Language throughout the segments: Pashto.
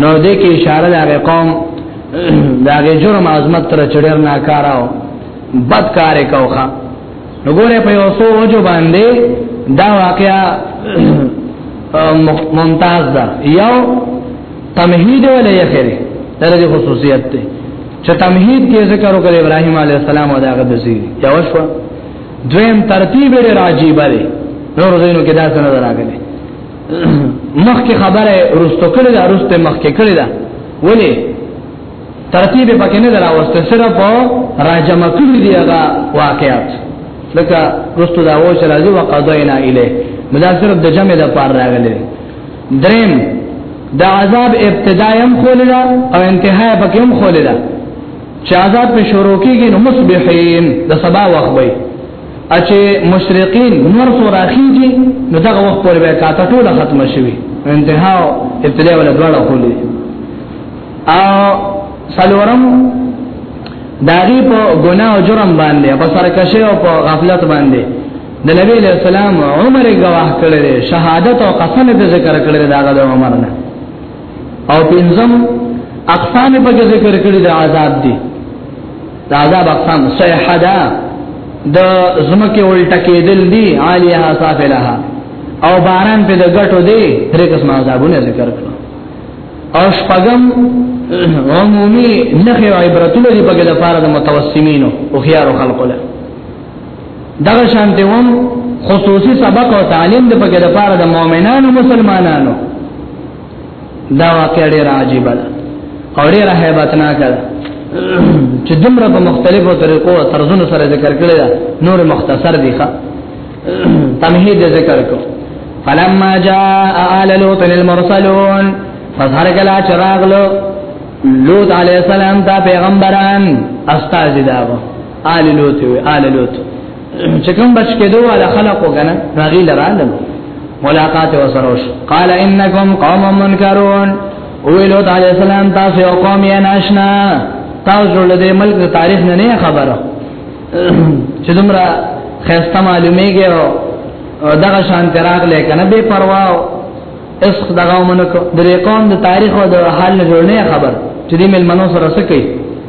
نو دې کې اشاره د هغه قوم دا هغه جرم عظمت تر چډر نه کاراو بد کار کوخه نو ګوره په یو څو وجو باندې دا واقعا ممتاز ده یو تمهید ولا یخره درجه خصوصیت ته چې تمهید کې ذکر وکړ ابراهیم علی السلام او داغه د زی یو شو دویم ترتیب لري راجی بره نور زینو کې دا څنګه راغلی مخکې خبره ورستو کړی دا ورسته مخکې کړی دا ولی ترتیب پکې نه دراوسته صرف راجم کړی دی هغه واقعات لکه ورستو دا و چې راځي وقضینا الیه مدا صرف د جمع د پار راغلی دریم دا عذاب ابتدایم خولدا او انتهای پکې هم خولدا چې عذاب په شروع کېږي نو مصبحین د سبا وخت وي اچې مشرقین نور سو راخیږي نو دغه وخت پورې به کاته ټوله ختم شي انتها او ابتدا ولا دواړه کولې او سلورم داغي په ګناه او جرم باندې په سرکشه او په غفلت باندې د نبی له سلام عمر گواه کړل شهادت او قسم به ذکر کړل داغه د عمر نه او پنځم اقسام په ذکر کړل د عذاب دي دا عذاب اقسام صیحه ده د زمکه الټه کېدل دي عالیها صافلها او باران په دغټو دي درې قسم عذابونه ذکر کړو او شپغم عمومي نخي عبرتونه دي په ګډه فارد متوسمینو او خيار خلقو له دغه شانته هم خصوصي سبق او تعلیم د پکې د پاره د مؤمنانو مسلمانانو دا واقع ډیر عجیب ده او ډیر هیبتناک ده چې دمر په مختلفو طریقو او طرزونو سره ذکر کړی دا نور مختصر دی ښا تمهید ذکر کو فلما جاء آل لوط المرسلون فظهر کلا چراغلو لوط علیہ السلام تا پیغمبران استاد داو آل لوط آل لوط چې کوم بچ کېدو ولا خلق وګنه راغی لرالم ملاقات وسروش قال انکم قوم منکرون ویلو تعالی السلام تاسو یو قوم یې ناشنا تاسو له دې ملک د تاریخ نه نه خبره چې دومره خسته معلومیږي او دغه شان تراغ لې کنه بے پروا اس دغه منکو د قوم د تاریخ او د حال نه جوړ نه خبر چې دې مل منو سره سکی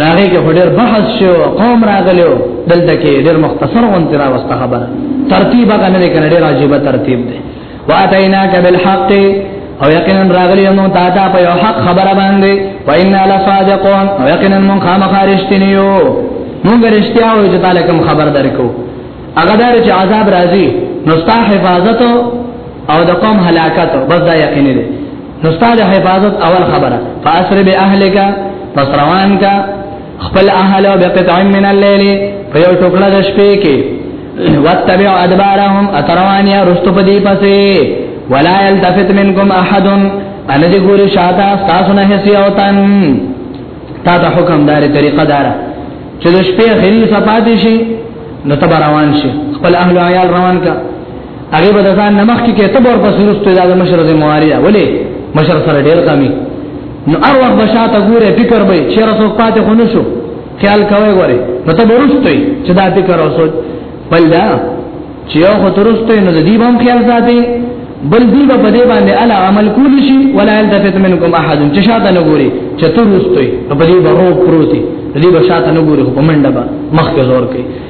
ناغي کې ډېر بحث شو قوم راغلو دلته کې ډېر مختصر غونډه را وسته خبره ترتیب هغه نه کنه ډېر عجیب ترتیب دی واتینا کبل حق او یقینا راغلی نو تا ته په یو حق خبره باندې وینا لصادقون او یقینا مون خامخارشتنیو مونږ رښتیا وایو چې تعالی کوم خبر درکو هغه دار چې عذاب راځي نو ستا حفاظت او د قوم هلاکت بس دا یقین دی نو ستاره حفاظت اول خبره فاسر به اهلک پس روان کا خپل اهل او بقطع من الليل په یو ټوکړه د شپې کې واتبع ادبارهم اتروانیا رستو پدی پسې ولا يلتفت منكم احد ان دې ګوري شاته تاسو نه هسي او تن تا ته حکم دار طریقه دار چې د شپې خري صفات شي نو تبروان شي خپل اهل عیال روان کا هغه به ځان نمخ کې کته بور پس ورستو دا مشر زې مواري دا ولې مشر سره ډېر کمی نو ار وخت بشاته ګوره فکر به چیر سو پاتې خو نشو خیال کوي ګوره نو ته ورستوي چې دا فکر او سوچ بل دا چې یو خو ترستوي نو دې به هم خیال ساتي بل دی په دې باندې الا عمل کول شي ولا التفت منکم احد چې شاته نه ګوري چې ترستوي په دې به روپ پروتي دې به شاته نه ګوري په منډه به مخ کې زور کوي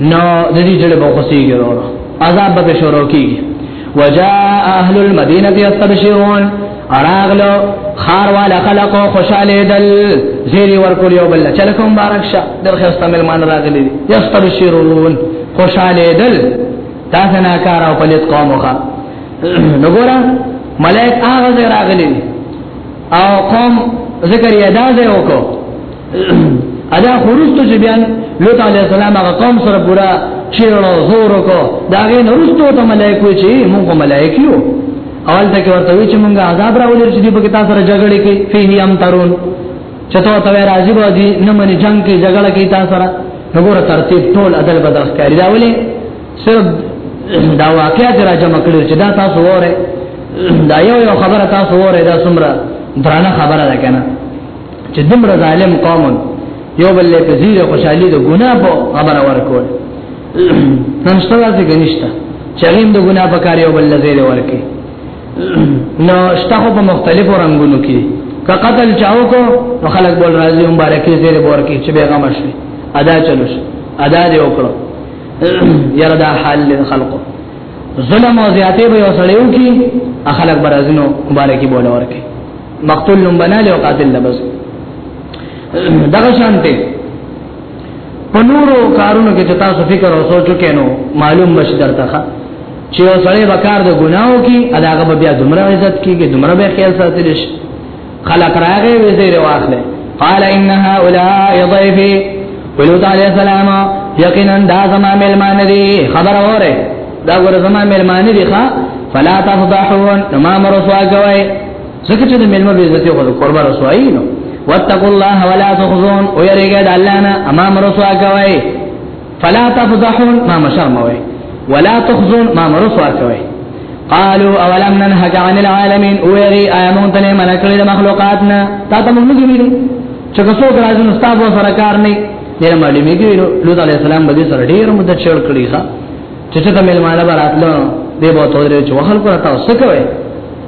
نو د دې جړې په خوسيږي وروره عذاب به شروع کیږي وجاء اهل المدینه یستبشرون اراغلو خار والا خلقو خوشاله دل زیری ورکول یو بل چل کوم بارک شه در خسته ملمان راغلی یستبشرون خوشاله دل تاسو نه کار او پلیت قومخه نو ګورا ملائک هغه راغلی او قوم ذکر یې دا ځای وکړو ادا خورستو چې بیان لوط علی السلام هغه قوم سره پورا چیرلو زور کو داغه نورستو ته ملائکه چې موږ ملائکه یو اول ته ورته وی چې موږ عذاب راولې چې دې په تاسو سره جګړه کې فيه هم ترون چته ته راځي به دي نه مني جنگ کې جګړه کې تاسو سره وګوره ترتیب ټول عدل بدل کاری دا ولې صرف دا واقعیت را جمع کړل چې دا تاسو وره دا یو یو خبره تاسو وره دا سمره درانه خبره ده کنه چې دمر ظالم قوم یو بل له پزیره خوشحالي د ګناه په خبره ورکول نن څه راځي غنښتا چغیم د ګناه په کار یو بل زیر ورکی نو شته په مختلفو رنگونو کې که قتل چاو کو نو خلک بول راځي مبارکي زیر ورکی چې بیغم شي ادا چلوش ادا دی وکړو یره دا حال له خلقو ظلم او زیاته به وسړیو کې اخلاق برازنو مبارکي بول ورکی مقتول نوم بناله او قاتل لبس دغه شانته په نورو کارونو کې چې تاسو فکر او سوچ وکینو معلوم بش درته چې یو سړی وکړ د ګناو کې اداګه به بیا دومره عزت کیږي دومره به خیال ساتل شي خلق راغې وې زیر واخله قال ان هؤلاء ضيفي ولوط عليه السلام یقینا دا زما ملمان دي خبر اوره دا ګوره زما مېلمانه دي ښا فلا تفضحون ما مرسوا کوي ځکه چې د مېلمه به عزت خو قربا رسوای نو واتقوا الله ولا تخزون او یریګه د الله نه ما مرسوا کوي فلا تفضحون ما مشرموي ولا تخزون ما مرسوا کوي قالوا اولم ننهك عن العالمين او یری ایمون تنه من کړی د مخلوقاتنا تا ته موږ نه ویلي چې څوک راځي نو تاسو سره کار نه نه مړی میږي لوط علی السلام به سره ډیر مدد شړ کړی ښا چې څه کومه معنی براتلو دی به ته درې چې وحل پر تاسو څه کوي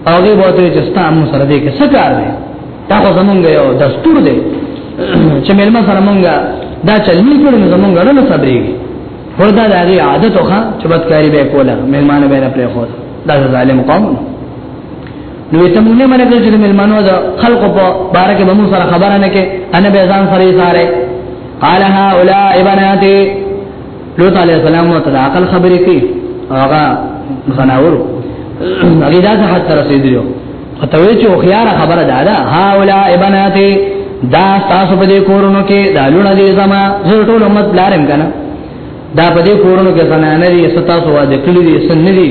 او دی به ته چې ستاسو سره دې کې څه کار دی دا خو زمونږ یو دستور دی چې مېلمه سره مونږه دا چل نه کړو نو زمونږ نه صبرېږي وردا د هغه عادت وخا چې بدکاری به کوله مېلمانه به نه پرې خو دا ظالم قوم نو ته مونږ نه منل چې مېلمانو دا خلق په بار کې بمو سره خبره نه کې ان به ځان سره یې ساره قال هؤلاء بناتي لوط علی السلام ته عقل خبرې کوي هغه زناور هغه دا حد تر رسیدلو ته وی چې خيار خبره ده دا هاولا ابناتي دا تاسو په دې کورونو کې دا لونه دي زما زه ټول امت لارم کنه دا په دې کورونو کې زنانه دي ستاسو واده کړی دي سن دي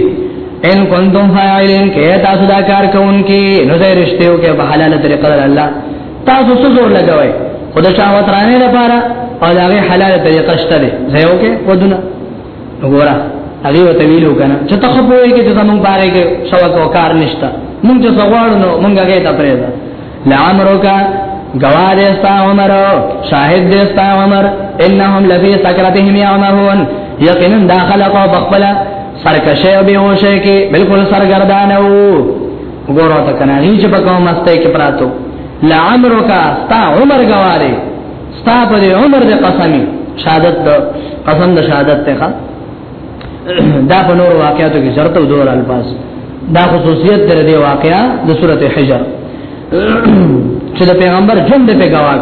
ان کنتم فاعلین کې تاسو دا کار کوونکې نو زه رښتیو کې په حلاله طریقه الله تاسو څه زور لګوي خو د شهوت رانه لپاره او دا غي حلاله طریقه شته ده زه یو کې ودونه وګوره هغه وته ویلو کنه چې ته خو پوهې کې چې زمونږ باره کې شوق او کار نشته مونږ چې غواړو نو مونږ هغه ته پرېږده لعمرو کا گواه دیستا عمر شاهد دیستا عمر انهم لفی سکرتهم یعمهون یقینا داخل او بخبلا سرکشه او بیوشه کې بالکل سرګردان وو وګوره ته کنه هی چې په کومه سته کې پراتو لعمرک استا عمر گواره ستا په عمر د قسمی شهادت د قسم د شهادت ته دا په نور واقعاتو کې شرط او دور الفاظ دا خصوصیت تر دې واقعا د سورته حجر چې د پیغمبر ژوند په گواک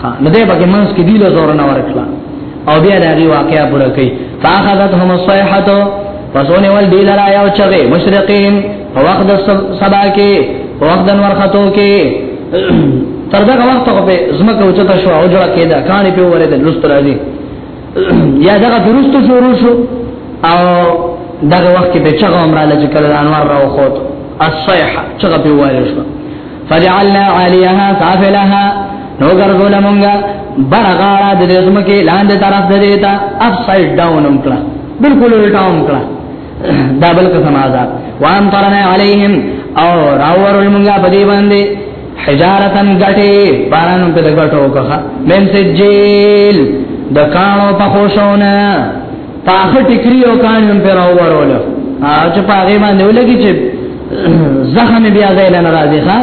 ها نو دې پکې منځ کې دی له زور نه ورکړه او بیا دا غي واقعیا پوره کړي فاخذتهم الصيحه فسونه ول دی لرا یو چغه مشرقین په وخت د سبا کې په وخت د نور خطو کې تر دا وخت په زمکه اوچته شو او جوړه کېده کانی په ورې د لست راځي یا دا درست شروع شو او دغه وخت کې به چغه عمره لږ کړه انوار راو خوت الصيحه چغه په وایل شو فجعلنا عاليها سافلها نو ګرځول مونږه برغاړه د دې زمکه لاندې طرف د دیتا اپ ساید ډاون هم کړه بالکل الټا هم کړه دا بل قسم عذاب وان قرنا عليهم او راور مونږه په دې باندې حجارتن غټي بارانو په دغټو وکړه من سجیل د کانو په خوشونه پاخه ټکری او کانی هم پر اورول چې پاغه باندې ولګي چې زخم بیا ځای نه راځي ښا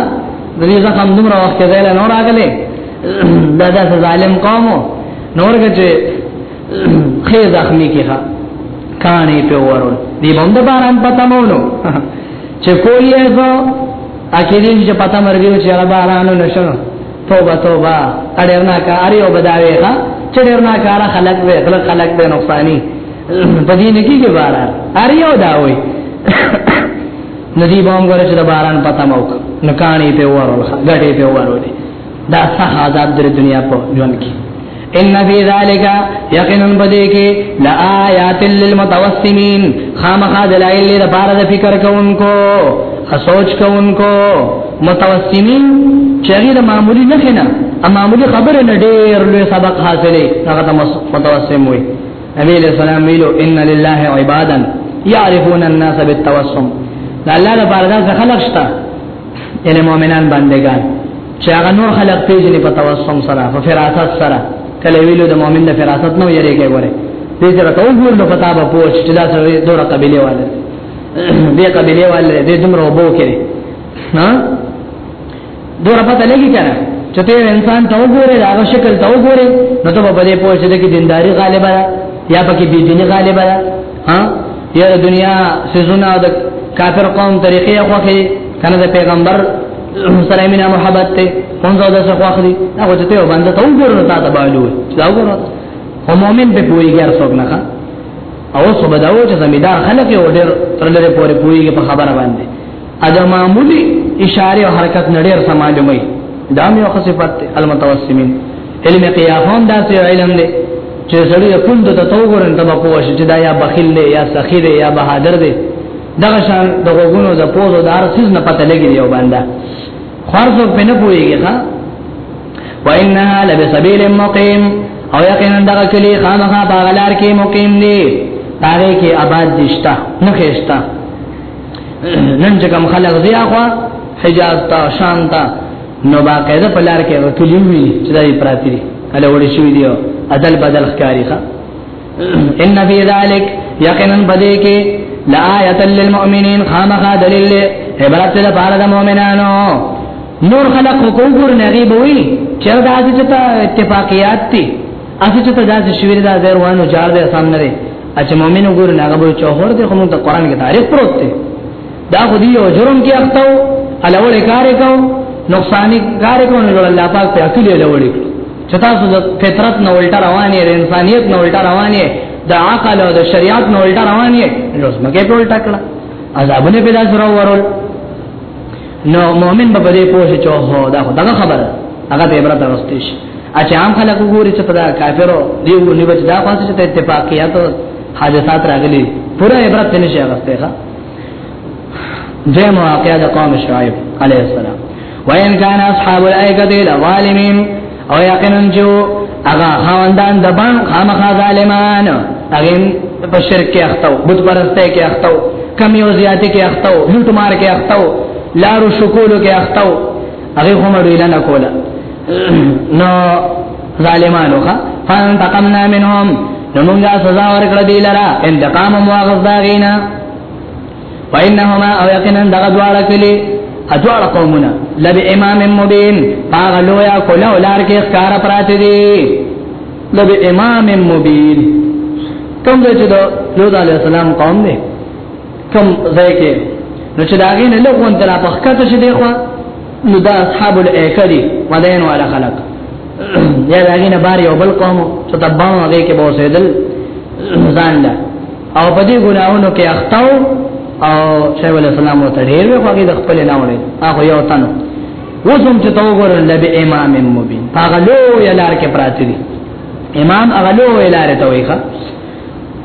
د دې زخم دومره وخت ځای نه نور راغلي دا د ظالم قوم نور چې خې زخمی کې ښا کانی په اورول دی باندې باران پتا مونو چې کوی ایسو اکیدین چې پتا مرګیو چې را بارانو نشنو توبه توبه اړیر نه کاری او بداوی ها چړیر نه کار خلق به غلط خلق به نقصانی پدې نه کیږي باران اړیو دا وای ندی بام غره چې د باران پتا موک نکانی په ورول غټي په ورول دا څه آزاد در دنیا په ژوند کې ان فی ذالک یقینا بدی کی لآیات للمتوسمین خامخا دلائل د بار د فکر کوونکو سوچ کوونکو متوسمین چری د معمولی نه خنه معمولی خبره نه ډیر لوی سبق حاصله هغه متوسم وي نبی علیہ السلام ویلو ان لله عبادا يعرفون الناس بالتوسم دا الله لپاره دا خلق شته یعنی مؤمنان بندگان چې هغه نور خلق پیژنې په توسم سره په فراست سره کله ویلو د مؤمن د فراست نو یری کې وره دې سره ته وګور نو پتا به پوه چې دا سره دوره قبيله والے دې قبيله والے دې دومره وبو کړي ها دوره پته لګی کنه چې ته انسان ته وګوره دا شکل ته وګوره نو ته په دې پوه چې د دینداری غالبا یا پکې بيدینی غالبا ها یره دنیا سيزونه د کافر قوم طریقې خوخه کنه د پیغمبر سره مینا محبت ته پونځه د څه خوخه دي هغه چې ته باندې ته وګورنه تا ته باندې وي دا وګوره او مؤمن به پويږي هر څوک نه ښه او صبح داو چې زمیدار خلک یو ډېر ترلره پورې پويږي په خبره باندې اجه معمولی اشاره او حرکت نړیر سماجمای دا مې خو صفات المتوسمین علم قیاس هم داسې علم دی چې سړی خپل د توګورن تبا پوه شي چې دا یا بخیل دی یا سخی دی یا بهادر دی دغه شان د غوګونو د پوزو د ارسیز نه پته لګي یو باندې خرڅ په نه پويږي ها وانها لبسبيل مقيم او یقینا دغه کلی خامخا باغلار کې مقیم دی هغه کې آباد دشتا نه خېشتا نن چې کوم خلک زیاخوا حجاز تا شانتا نو باقاعده په لار کې وکړي وي چې دا یې پراتی دي اله وړي شوی دی عدل بدل ښکاری ښا ان فی ذلک یقینا بده کې لا آیت للمؤمنین خامخا دلیل عبرت ده پاره د مؤمنانو نور خلق حقوق ګور نغیب وي چې دا د چتا اتفاقیات دي اسی چې ته داسې شویر دا زیر وانو جار دې سامنے دې اچ مؤمن وګور نه هغه به چوهور دې کوم ته قران کې تاریخ پروت دی دا خو دی یو جرم کې اخته وو الوړ کار کو نقصان کار کو نو الله پاک په عقل الوړ چې تاسو د فطرت نه الټا رواني د انسانيت نه الټا رواني د عقل او د شریعت نه الټا رواني نو زمګه په الټا کړه عذابونه پیدا سره ورول نو مؤمن به په دې پوه شي چې هو دا خو دا خبره هغه به عبرت راستي شي اچھا عام خلک وګوري چې په دا کافرو دی ونی بچ دا پاسه چې اتفاقیات حادثات راغلي پورا عبرت نشي راستي ښا دیم واقعا د قوم شعیب علیه السلام وین کان اصحاب الایکه لظالمین او یقینا جو اغا خواندان د بان خامخا ظالمان اغین په شرک کې اختو بت پرسته کې اختو کمیو زیاتی کې اختو لوټ مار کې اختو لارو شکولو کې اختو هغه هم ډیره نه کوله نو ظالمانو ښا فانتقمنا منهم نو موږ سزا ورکړه دی لرا انتقام مو غزاغینا وانهما او یقینا دغه دواړه کلی ادوار قومونه لب امام مبین پاغ لویا کولا ولار کې ښکارا پرات دي لب امام مبین کوم چې دو لوط علی السلام قوم دی کوم ځای کې نو چې دا غي نه لغون تر په خکته شي دی خو نو دا اصحاب الاخری مدین والا خلق یا دا غي نه بار یو بل قوم چې تبان هغه کې به سیدل ځان لا او په دې ګناونو کې اختاو او شیخ علی السلام ته ډیر وی خوږی د خپل نه وړي هغه یو تنو وسم چې تو ګور لبه امام مبین هغه لو یلار کې پراتی دي امام هغه لو یلار ته وایخه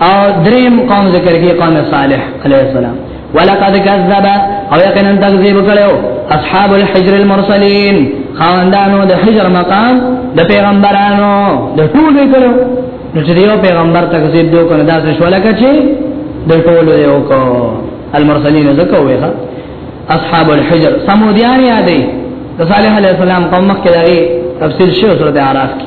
او دریم قوم ذکر کی قوم صالح علیہ السلام ولقد كذب او یقینا تکذیب کړو اصحاب الحجر المرسلین خواندانو د حجر مقام د پیغمبرانو د ټول کړو نو چې یو پیغمبر تکذیب دیو کنه داسې شو لکه چې د ټول یو کو المرسلین زکه وې اصحاب الحجر سمودیان یادې صالح علیہ السلام قوم مخکې دغه تفصیل شو سورته اعراف کې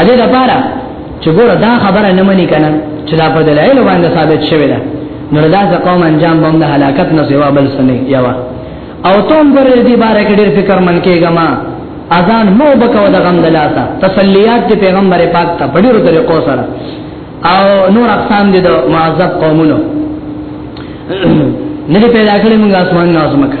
اجه دا پارا چې ګوره دا خبره نه مني کنه چې دا په دلایل باندې ثابت شوی ده نو دا ځ قوم انجام بم د هلاکت نه سیوا بل سنې یوا او تم ګره دې بارے کې ډېر فکر من کېګه ما اذان مو بکو د غم دلاتا تسلیات دی پیغمبر پاک ته په ډیرو طریقو سره او نور اقسام دي د معذب قومونو نه پیدا کړی موږ اسمان نه اسمکه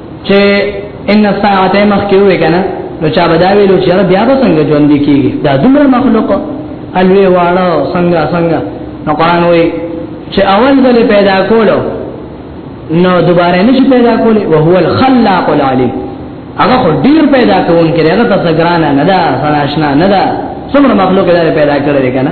چې ان الساعه مخ کې وې کنه نو چا به دا ویلو چې را بیا به څنګه ژوند دي کیږي دا دومره مخلوق الوی واړه څنګه څنګه نو قران وې چې اول ځل پیدا کولو نو دوباره نشي پیدا کولی او هو الخلاق العلیم هغه خو ډیر پیدا کوونکی هغه تاسو ګرانه نه ده سره آشنا نه ده څومره مخلوق لري پیدا کړی کنه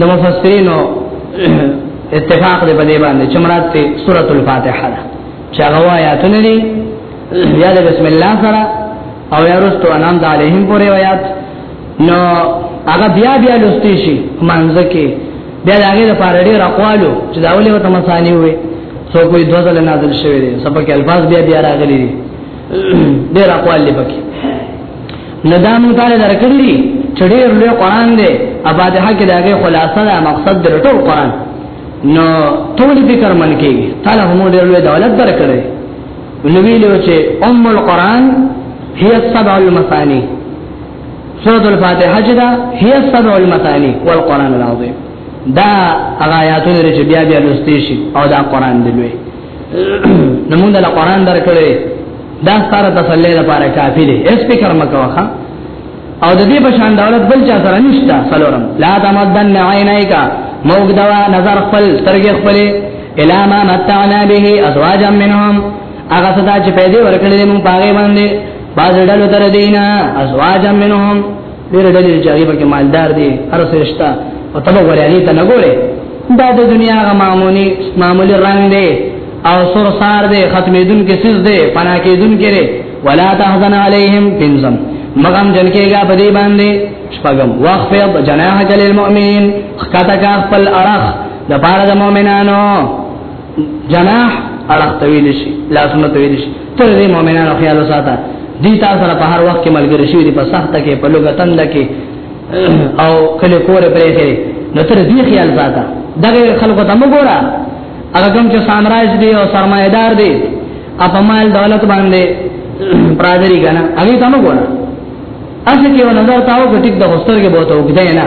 د مفسرینو اتفاق دی په دې باندې چې مراد ته سورۃ الفاتحه ده چې هغه آیاتونه دي یا د بسم الله سره او یا رستو انام د علیهم پورې آیات نو هغه بیا بیا لوستي شي مانځ کې بیا هغه د پاره ډیر اقوالو چې دا ولې وته مسانی وي سو کوئی دوه ځله نازل شوی دی سبا کې الفاظ بیا بیا راغلي دي ډیر اقوال لپاره نه دا مونږ تعالی درکړي دي چې ډېر لوی قران دی اباده حق دغه خلاصه ده مقصد د ټول قران نو ټول فکر من کېږي تعالی هم ډېر لوی دولت درکړي نو ویلو چې ام القران هي السبع المثاني سورۃ الفاتحه چې دا هي السبع المثاني والقران العظیم دا هغه آیاتونه چې بیا بیا لوستي شي او دا قران دی لوی نمون د قرآن درکړې دا ستاره تسلی لپاره کافی دی اس فکر مکوخه او د دې په شان دولت بل چا سره نشته سلورم لا تمدن عینیکا موغدوا نظر خپل سترګې خپل الا ما متعنا به ازواجا منهم هغه صدا چې پیدا ورکړلې مونږ پاره باندې باز ډلو تر دینه ازواجا منهم ډېر ډېر چې هغه پکې مالدار دي هر څه شته او تبه ولې هغه ته نه ګوره دا د دنیا غ معمولی معمولی رنگ دی او سر سار دی ختمېدون کې سز دی پنا کېدون کې دی ولا تحزن عليهم بنزم مغم جن کېګا په دې باندې شپغم واخفض جناحك للمؤمنين خکتا کا خپل ارخ د بار د مؤمنانو جناح ارختوي لشي لاسونه توي لشي تر دې مؤمنانو خیال وساته دي تاسو سره په هر وخت کې ملګری شي دي په سخت کې په لوګتن لکه او کله کور پرې کې نو تر دې خیال ساته دغه خلکو ته وګوره هغه کوم چې سامراج دی او سرمایدار دی اپا مال دولت باندې برادری کنه هغه ته وګوره اځه کې یو نظر تاو ګټیک د هوستر کې بوته وګدای نه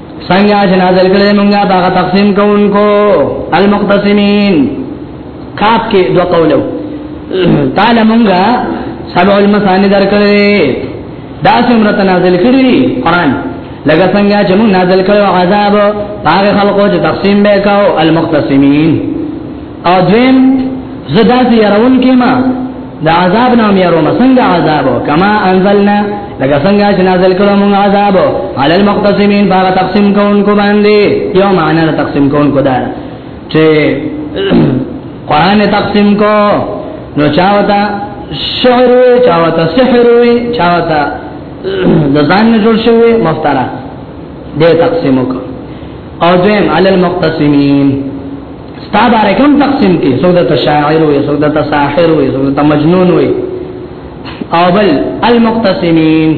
څنګه چې نازل کړي مونږه دا تقسیم کوونکو المقتسمین کاپ کې دوه قولو تعالی مونږه سبع المثانی درکړي دا څومره نازل کړي قران لکه څنګه چې مونږ نازل کړو عذاب هغه خلقو چې تقسیم به کاو المقتسمین او دویم زه داسې يرون کې ما د عذاب نام يروم څنګه عذاب کما انزلنا لکه څنګه چې نازل کړو موږ عذاب علی المقتسمین باغ تقسیم کوونکو باندې یو معنی تقسیم کوونکو دا چې قران تقسیم کو نو چاوتا شعر وی چاوتا سحر وی چاوتا د ځان نه جوړ شوی مفترا دې تقسیم کو او دیم علی المقتسمین ستا باره کوم تقسیم کې څو د شاعر وي څو د ساحر وي څو د مجنون وي او بل المقتسمین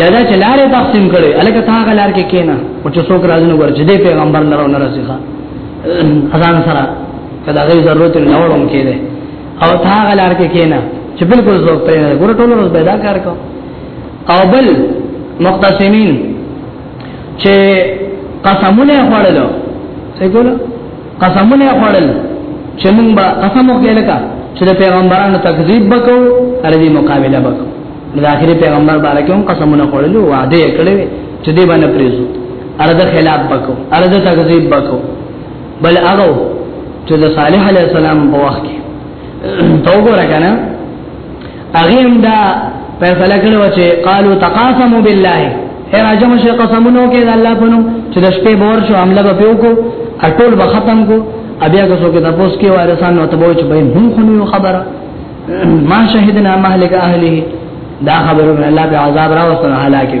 یادا چې لارې تقسیم کړي الکه تا غلار کې کینا او چې څوک راځي نو ورچې دې پیغمبر لرو نه راځي ښا اذان سره کدا غي ضرورت نه وروم کېده او تا غلار کې کینا چې بالکل زوب پرې نه ګور ټول روز پیدا کار کو او بل مقتسمین چې قسمونه خوړل څه ګول قسمونه خوړل چې موږ به قسم وکړل کا چې پیغمبرانو تکذیب وکړو اره دې مقابله وکړو د اخري پیغمبر باندې کوم قسمونه خوړل او وعده کړې چې دې باندې پریزو اره د خلاف وکړو اره د تکذیب وکړو بل هغه چې د صالح علی السلام په وخت کې تو ګور کنه هغه هم دا فیصله کړو چې قالو تقاسموا بالله اے راجم شي قسمونو کې د الله په نوم چې د شپې بور شو عمله به پیو کو اټول به ختم کو بیا که څوک تاسو کې وارسان نو ته به چې بین هم خو خبره ما شهدنا مهلك اهله دا خبره الله به عذاب را وسره هلاکه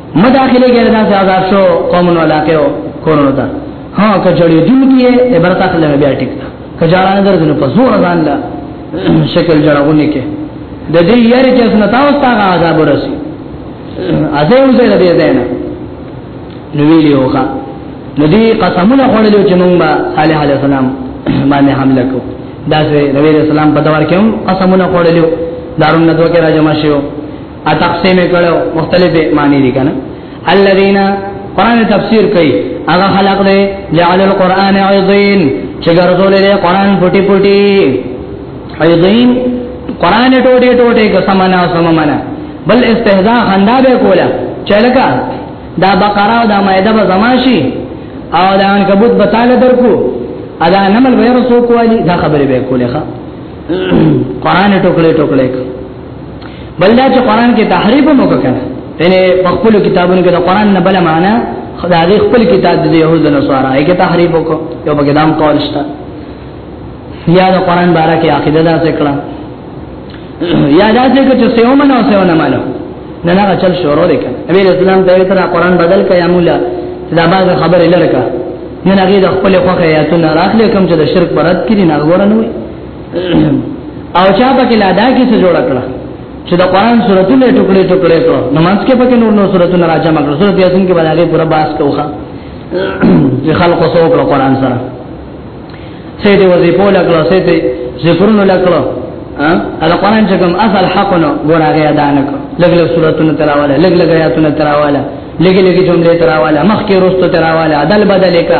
مداخله کې دا چې آزاد شو قومونو علاقه او کورونو ته ها کچړې دل کې عبرت اخلې بیا ټیک ده کجاړه نه درځنه په زور ځان لا شکل جوړونه کې د دې یاري چې سنتا او تا عذاب ورسي اځه یو ځای دی دی نه نو ویلو ښا نو دې قسمونه خوړل چې مونږ با صالح علی السلام باندې حمله کو دا چې نبی رسول الله په دور کې هم قسمونه خوړل دارون ندوه کې راځم شو ا تقسیم کړو مختلفه معنی دي کنه الذين قران تفسیر کوي هغه خلق دې جعل القران عظیم چې ګرځول دې قران پټي پټي عظیم قران ټوټه ټوټه قسمنا سممنا بل استهزاء خندا به کولا چلکا دا بقره او دا مائده به زماشي او دا عنکبوت به تعالی درکو ادا نمل به رسو کوالي دا خبره به کوله قران ټوکړه ټوکړه بل دا چې قران کې تحریف هم وکړه یعنی په خپل کتابونو کې د قران نه بل معنا خدای خپل کتاب د يهودو نه سواره یې کې تحریف وکړ یو بګی دام قول شته یا د قران باره کې عقیده دا ذکر یا دا ذکر چې سیو منو سیو نه مالو نه نه چل شروع وکړه نبی اسلام ته تر قران بدل کړه مولا دا باز خبره لرکه نه هغه د خپل خوخه آیاتونه راخلې کوم چې د شرک برات کړي نه غوړنوي او چا پکې لا دا کې څه جوړ کړه چې د قران سورتونه ټوکړي ټوکړي کړو نو مانځ کې پکې نور نور سورتونه راځم کړو سورت یاسین کې باندې پورا باس کوخه چې خلق سو کړو قران سره سې دې وظیفو لګلو سې دې ذکرونو لګلو ا د قران چې کوم اصل حق نو ګور هغه ادا نه کړ لګ لګ سورتونه تراواله لګ لګ آیاتونه تراواله لګ لګ جملې تراواله مخکې روستو تراواله عدل بدلې کا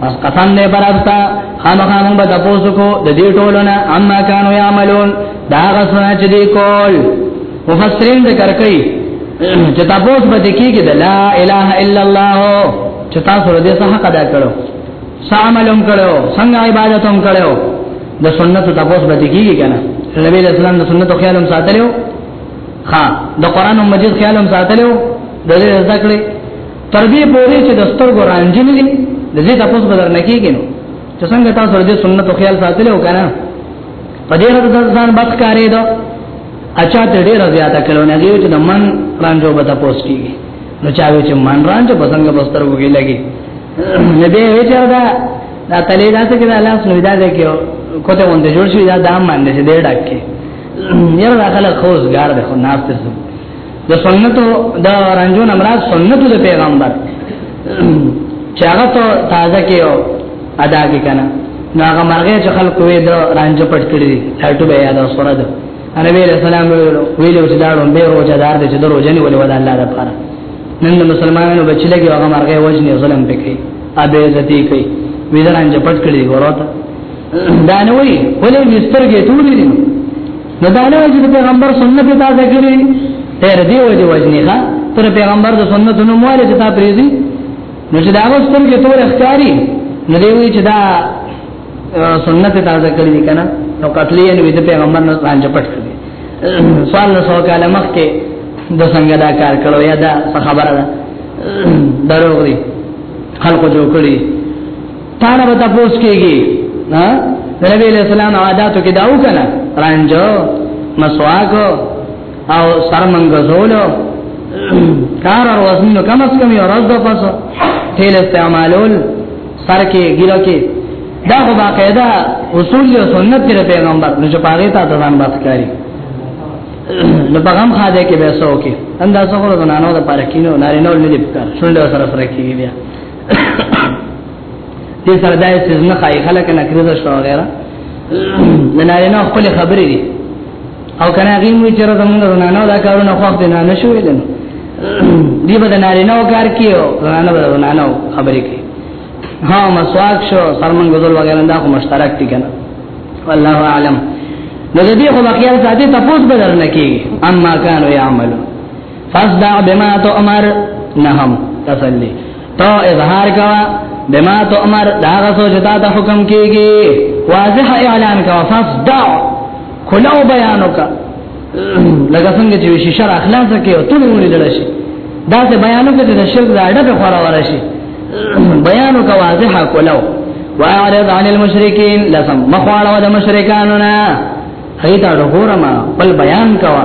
پس قسم دې برابتا خامخا موږ به تاسو کو د دې ټولونه اما كانوا يعملون دا غسنه چې دې کول مفسرین ذکر کوي چې تاسو به کېږي لا اله الا الله چې تاسو دې څه حق ادا کړو ساملم کړو څنګه عبادت هم کړو د سنت تاسو به کېږي کنه نبی اسلام د سنت خیالم ساتلو ها د قران مجید خیالم ساتلو د دې ذکر تر دې پورې چې د سترګو رانجې نه دي د دې تاسو بدر نه کیږي نو چې څنګه تاسو د سنت او خیال ساتل او کنه په دې رد ځان بد کارې دو اچا ته ډیر زیاته کلو نه دیو چې د من رانجو به تاسو کیږي نو چا وی چې من رانجو په څنګه بستر وګی لګي نه به وی چې دا دا تلې دا څه کې دا لاس نو دا دې کې کوته وند جوړ شي دا دام باندې دې ډاکې یره داخله خوځګار ده خو ناس ته د سنتو د رنجو نمراد سنتو د پیغمبر چې هغه ته تازه کې او ادا کې کنه نو هغه مرغه چې خلکو وې د رنج پټ کړی لاټو به یاد اوسره ده نبی رسول الله ویلو چې دا ډون به روزه دار دې چې د روزه نیولې ودا الله د پاره نن د مسلمانانو بچی لګي هغه مرغه وجنې ظلم پکې ابه عزت کوي ویدران چې پټ کړی ورته دا نه وی ولې مسترګې ټولې دي نو دا نه چې پیغمبر سنت ته تازه کړی تر دې وجه وجنی ښا تر پیغمبر د سنت نو مواله چې تا پریزي نو چې دا اوس تر کې تور اختیاري نو دی وی چې دا سنت تازه کړی کنه نو قتلې نو د پیغمبر نه ځان پټ کړی سوال نو سو کاله مخکې د څنګه دا کار کړو یا دا خبره ده دروغ دی خلکو جوړ کړی تانه به تاسو کېږي ها نبی علیہ السلام عادتو کې داو کنه رانجو مسواک او سرمنګ زولو کار او وزنو کم اس کم یو ورځ د پاسو تیل استعمالول سر کې ګیره کې دا خو باقاعده اصول او سنت دی پیغمبر نو چې پاره ته ځان بس کوي نو پیغام خاده کې به سو کې اندازو غره نه نو د پاره کینو نارینه ولې دې پکار شونډه سره سره کېږي بیا دې سره دای چې نه خای خلک نه کړی شو وغیرہ نه نه نه خپل خبرې دي او کنه غي مو چې راته موږ نه نه دا کارونه خو دې نه نشو ویل دی به نه نه کار کیو نه نه نه خبرې کی ها مسواک شو سرمن غزل وغیرہ دا خو مشترک دي کنه والله اعلم نو دې خو بقیه ساتي تاسو به درنه کی اما كانوا يعملون فصدع بما تؤمر نهم تسلی تو اظهار کوا بما تؤمر دا غسو جتا ته حکم کیږي واضح اعلان کوا فصدع کلو بیانو کا لکه څنګه چې شیشه اخلاص کې او ټول ولې دل شي دا ته بیانو کې د شرک د اړه په خورا ورشي بیانو کا واضح کلو واعرض عن المشرکین لسم مخواړه د مشرکانو نه هیته وګورم بل بیان کوا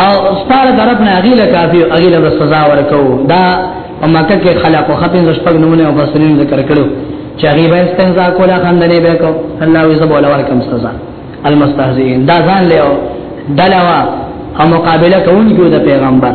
او ستاره طرف نه غیله کافی او غیله به سزا ورکو دا او مکه کې خلق او خپل رشپګ نمونه او بسرین ذکر کړو چې هغه به استنزا کوله خندنې به کو الله وي زبول ورکم سزا المستهزئین دا ځان له دلوا او مقابله کوونکو د پیغمبر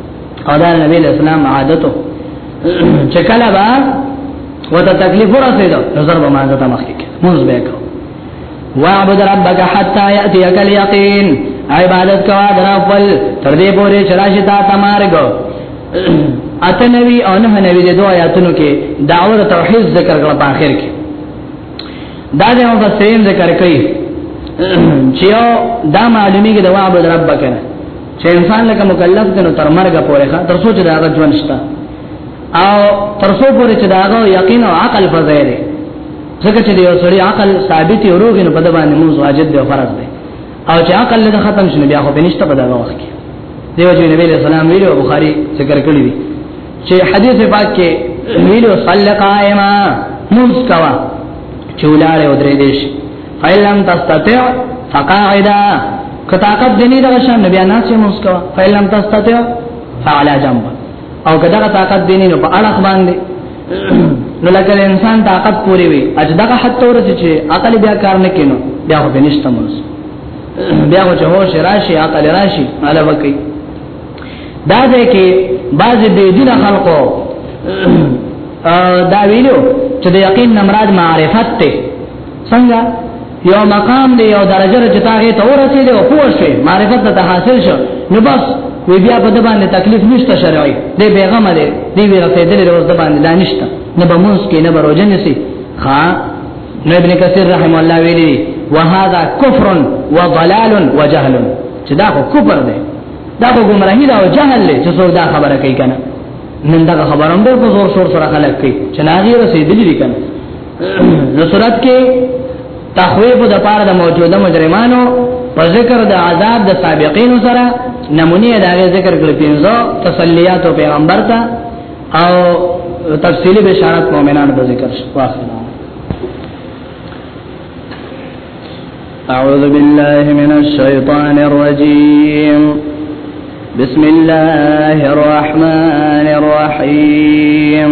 او دا نبی اسلام عادتو چې کله با وته تکلیف ورسېدو نو ضرب مانځه ته مخکې مونږ به کو واعبد ربك حتى ياتيك اليقين عبادت کوا درپل تر دې پورې شراشي تا تمارګ اته نبی او نه نبی د دوه آیاتونو کې دعوت توحید ذکر کړه په اخر کې دا د مفسرین ذکر کوي چې دا معلومیږي د واعبد ربک نه چې انسان لکه مکلف دی نو تر مرګ پورې ښه تر سوچ دا غږ ژوند شته او تر سو پورې چې دا غو یقین او عقل فزای دی ځکه چې یو سړی عقل ثابت او روغ نه په باندې موږ واجب دی فرض دی او چې عقل له ختم شنه بیا خو بنشته په دا وخت کې دیو چې نبی له سلام ویلو بخاری ذکر کړی دی چې حدیث پاک کې ویلو صلی قائما موږ کوا چولاله او درې دیش فیلم تستطیع فقاعدا کتاقت دنی دغه شان نبی اناس یې مسکو فیلم تستطیع فعلى جنب او کداغه طاقت دیني نو په اړه باندې نو لکه انسان طاقت پوری وي اجدغه حتی ورته چې عقل بیا کار نه کینو بیا خو بنشته مونږ بیا خو چې هوش راشي عقل راشي اله وکي دا دې کې بعض دې دین خلقو دا ویلو چې د یقین نمراد معرفت ته څنګه یو مقام دی یو درجه چې تاغه ته ورسېد او پوه شي معرفت ته حاصل شو نو بس وی بیا په د باندې تکلیف نشته شرعي دی بیغمه دی دی وی رسېدل روز د باندې دانشته نه به مونږ کې نه به روزه نسی ها نو ابن کثیر رحم الله ویلی وهذا كفر وضلال وجهل چې دا خو کفر دی دا خو گمراهی دا او جهل دی چې څوک دا خبره کوي کنه نن دا خبرم به په زور شور سره خلک کوي چې ناغي رسېدلی دي کنه نو صورت کې تخویف د پاره د موجوده مجرمانو په ذکر د عذاب د سابقین سره نمونه دا ذکر کړل پینځو تسلیات او پیغمبر ته او تفصیلی بشارت مؤمنانو ته ذکر شو واخره أعوذ بالله من الشيطان الرجيم بسم الله الرحمن الرحيم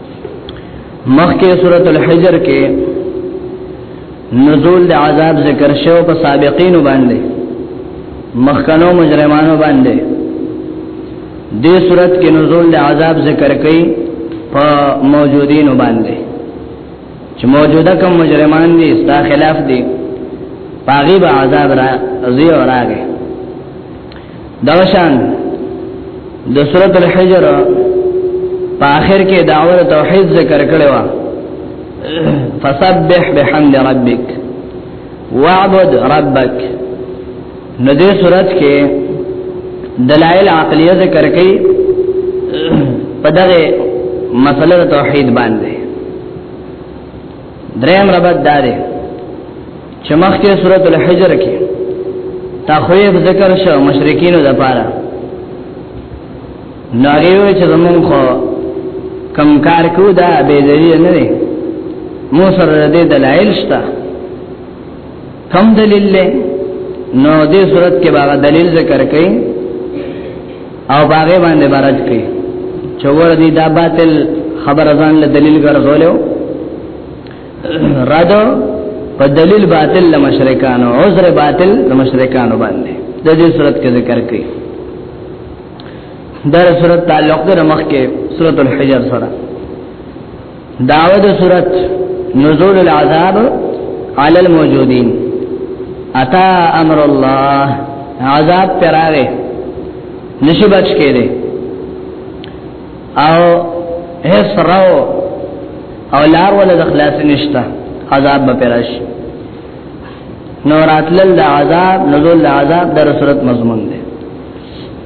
مخکې سورۃ الحجر کې نزول د عذاب ذکر شو په سابقینو باندې مخکنو مجرمانو باندې دې صورت کې نزول د عذاب ذکر کړي په موجودینو باندې چې موجوده کوم مجرمان دي ستا خلاف دي پاغي به عذاب را زیو راغی دا شان د سورۃ الحجر په اخر کې دعوه توحید ذکر کړي وا فسبح بحمد ربک واعبد ربک نو دې سورۃ کې دلائل عقلیه ذکر کړي په دغه مسله توحید باندې دریم ربط داره چې مخکې سورۃ الحجر کې تخویب ذکر شو مشرکینو د پاره ناریو چې زمونږ خو کم کار کو دا به دې نه دی مو سره دې دلایل شته کم دلیل له نو دې صورت کې باغ دلیل ذکر کړي او باغې باندې برج کې چور دي دا باطل خبر ځان له دلیل ګرځولیو رد په دلیل باطل له مشرکانو عذر باطل له مشرکانو باندې د دې صورت کې ذکر کړي دا صورت تعلق د مخ کې سورۃ الحجر سره داوه د صورت نزول العذاب علی الموجودین اتا امر الله عذاب پراوه نشي بچ کېده او هیڅ راو او لار ولا د خلاص نشتا عذاب به پراش نوراتل د عذاب نزول د عذاب در صورت مضمون ده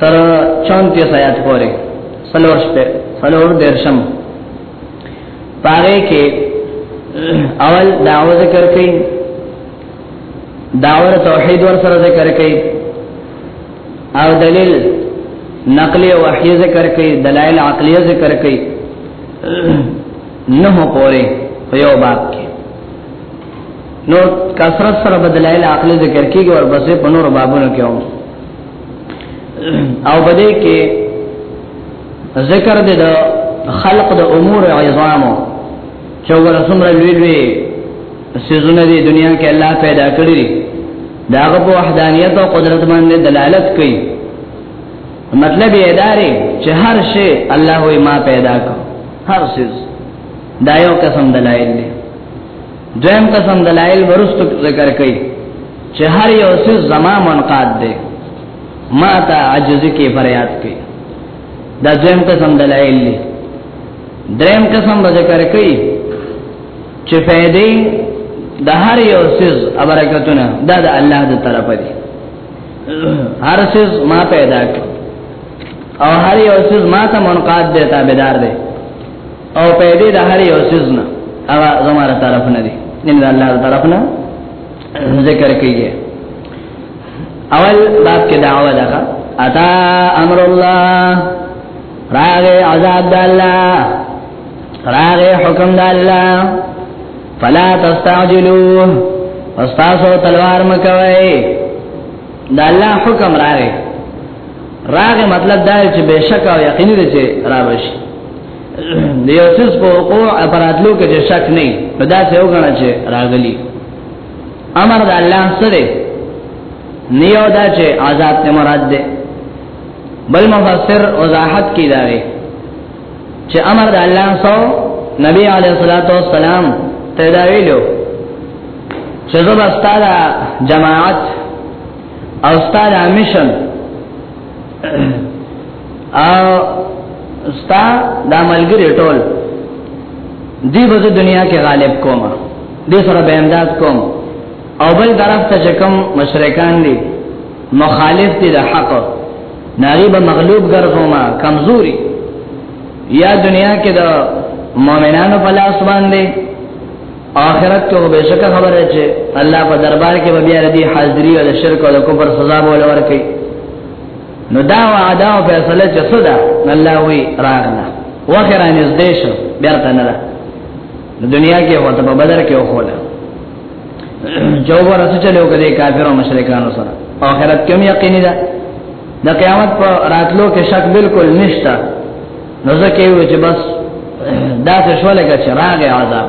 تر 34 آیات پورې سلور شپه سلور درشم پاره کې اول داو ذکر کړي داور توحید ور سره ذکر کړي او دلیل نقلی وحی ذکر کړي دلایل عقلی ذکر کړي نه پوره یو باب کې نو کثرت سره بدلایل عقلی ذکر کیږي او بسې په نور بابونو کې هم او بده کې ذکر دې د خلق د امور عظامو چې ورته څومره لوی لوی سيزونه دي دنیا کې الله پیدا کړی دي دا غو وحدانیت او قدرت باندې دلالت کوي مطلب یې ادارې چې هر شی الله وي ما پیدا کړ هر څه دا یو قسم دلایل دي دویم قسم دلائل ورستو ذکر کئی چه هر یو سیز زما منقاد دے ما تا عجزی کی فریاد کئی دا دویم قسم دلائل لی دریم قسم بذکر کئی چه فیدی د هر یو سیز ابرکتونه دا د الله د طرف دی هر سیز ما پیدا کړ او هر یو سیز ما ته منقاد دی تابعدار دی او پیدا د هر یو سزنه هغه زماره طرف نه دي ان الله طرف نه ذکر کوي اول باب کې دعوه ده اتا امر الله راغ عذاب د الله راغ حکم د الله فلا تستعجلوه استاسو تلوار مکوي د الله حکم راغ راغ مطلب دا چې بشک او یقین دي چې راوشي د یو څه په وقوع اپراتلو کې چې شک نه نو دا څه وګڼه چې راغلی امر د الله سره نیو دا چې عذاب ته مراد ده بل مفسر وضاحت کی دا وی چې امر د الله سو نبی علیه الصلاۃ والسلام ته دا ویلو چې زه بستاده جماعت او استاد مشن او ستا دا ملګری ټول دی به دنیا کې غالب کوم دې سره به امداد کوم او بل طرف ته کوم مشرکان دي مخالف دي د حق ناری به مغلوب ګرځوم کمزوري یا دنیا کې د مؤمنانو په لاس باندې آخرت کې به شک خبره چې الله په دربار کې به بیا ردی حاضری او شرک او کفر سزا به ولور کوي نو دا وعده او فیصله چې صدا الله وی راغله واخره نږدې شو بیرته نه ده دنیا کې وته په بدر کې وخوله جو ورته چلو کده کافر او مشرکانو سره اخرت کوم یقیني ده د قیامت پر راتلو کې شک بالکل نشته نو ځکه یو چې بس دا څه شو لکه چې راغی عذاب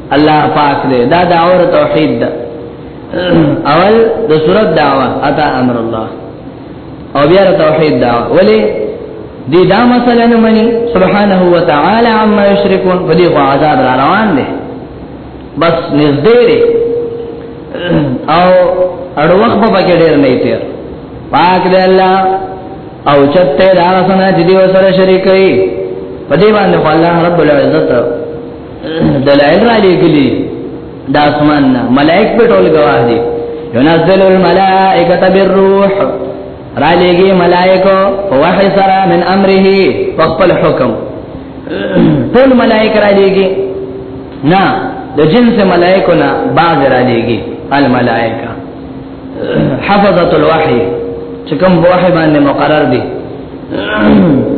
الله پاک دې دا دعوه توحید ده اول د صورت دعوه اتا امر الله او بیا توحید دعوه ولی دې دا مسله نه مني سبحانه و تعالی عما یشرکون په دې عذاب را روان دي بس نږدې دي او اړوخ په پکې ډېر نه تیر پاک دې الله او چته دا سنا چې دې وسره شریکې په دې باندې الله رب العزت دلائل را لګلی د اسمان نه ملائک په ټول گواه دي ينزل الملائکه بالروح را لګي ملائکه په وحي سره من امره په خپل حکم ټول ملائک را لګي نه د جنس ملائکه نه باز را لګي الملائکه حفظت الوحی چې کوم وحی باندې مقرر دي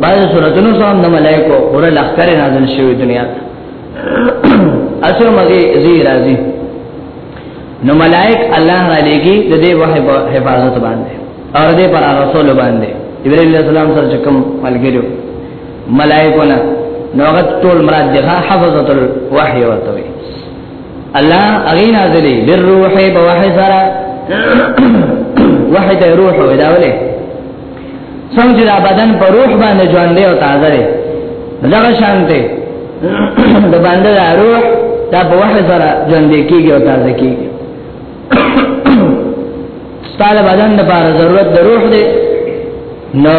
بعض سورتونو سره د ملائکو اور لخر نازل شوی دنیا ته اصل مګي زی راځي نو ملائک الله را لګي د دې وحی په حفاظت باندې اور دې پر رسول باندې ابراهيم عليه السلام سره کوم ملګریو ملائکونه نو هغه ټول مراد ده حفظت الوحی ورته الله هغه نازلې بالروح په وحي سره وحي ته روح ودا ولې څنګه دا بدن په روح باندې ژوند دی او تازه دی دغه شانته د باندې روح دا په وحي سره ژوند کیږي او تازه کیږي ستاله بدن لپاره ضرورت د روح دی نو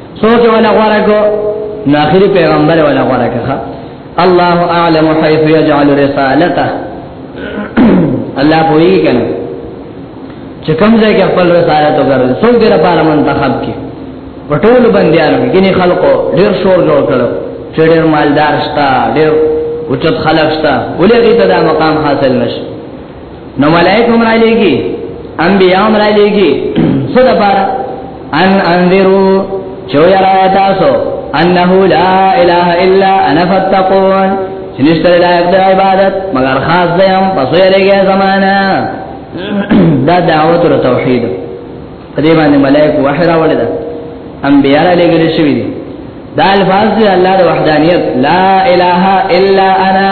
سوچ ولا غوړه کو نو اخري پیغمبر ولا غوړه کړه الله اعلم حيث يجعل رسالته الله پوری کنه چې کوم ځای کې خپل رسالت وکړي څوک دې لپاره منتخب کی پټول بندیانو کې ګني خلکو ډیر شور جوړ کړو چې ډیر مالدار شتا ډیر اوچت خلک شتا ولې دې ته دا مقام حاصل نشي نو ملائک هم را لېږي انبیاء هم را لېږي څه د بار ان انذرو چو یرا تاسو انه لا اله الا انا فتقون چې نشته لا عبادت مگر خاص دی هم پس یې لګي زمانہ دا دعوت او توحید په دې باندې ملائک وحرا ولید انبیاء را لېږل شوی دي دا الفاظ دی الله د وحدانیت لا اله الا انا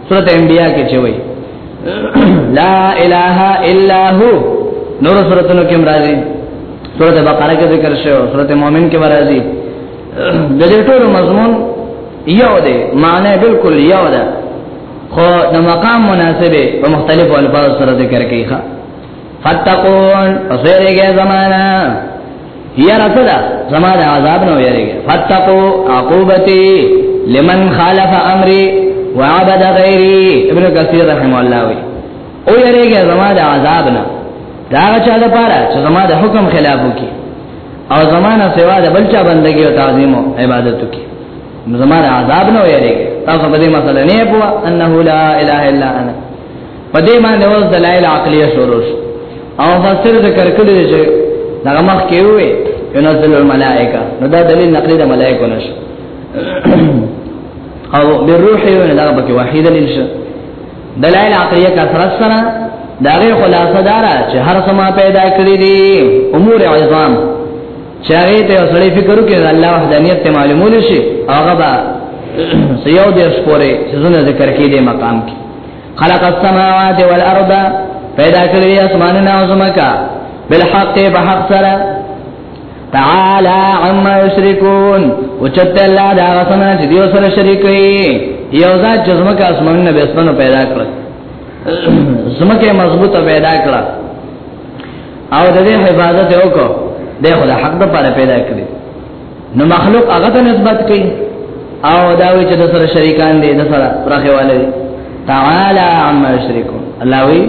سورت انبیاء کې چې وایي لا اله الا هو نور سورتونو کې مرাজি سورت بقره کې ذکر شوی سورت مؤمن کې مرাজি د دې ټول مضمون یو دی معنی بالکل یو ده خو د مقام مناسبه په مختلفو الفاظ سره ذکر کیږي فتقون فسرګه زمانہ یا رسدا زما د عذاب نه ویریږي فتقو عقوبتي لمن خالف امري وعبد غيري ابن كثير رحم الله وي او یریږي زما د عذاب نه دا چا د پاره چې زما د حکم خلاف وکي او زمانہ سوا د بلچا بندگی او تعظیم او عبادت وکي زما د عذاب نه ویریږي تاسو په دې مسله نه پوهه انه لا اله الا انا په دې باندې اوس دلایل عقلیه شروع شو او فسر ذکر کړی دی چې دا مخ کې وي ينزل الملائکه نو دا دلیل نقلی د ملائکه نشه او بالروح یو نه دا پکې وحی دلیل شه دلایل عقلیه کثرت سره دا غي خلاصه دارا چې هر سما پیدا کړی دي امور عظام چې هغه ته سړی فکر وکړي الله وحدانیت ته معلومول شي هغه با سيو دې سپوره سيزونه ذکر کړي دي مقام کې خلق السماوات والارض پیدا کړی اسمانونه او زمکا بالحق بحق سره تعالی عما یشرکون او چت الله دا غسنه چې دیو سره شریک وي یو ځا چې زمکا اسمانونه به اسمانو پیدا کړ زمکه مضبوطه پیدا کړ او د دې حفاظت وکړه دغه حق د پاره پیدا کړی نو مخلوق هغه ته نسبت کوي او دا وی چې د سره شریکان دي د سره راخواله دي تعالی عما یشرکو الله وی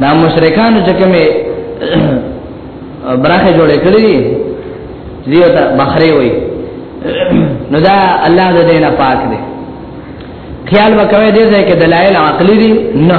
دا مشرکان چې کومه برخه جوړې کړې دي دیو ته بخره وي نو دا الله د دې نه پاک دی خیال وکوي دې ځای کې دلایل عقلي دي نه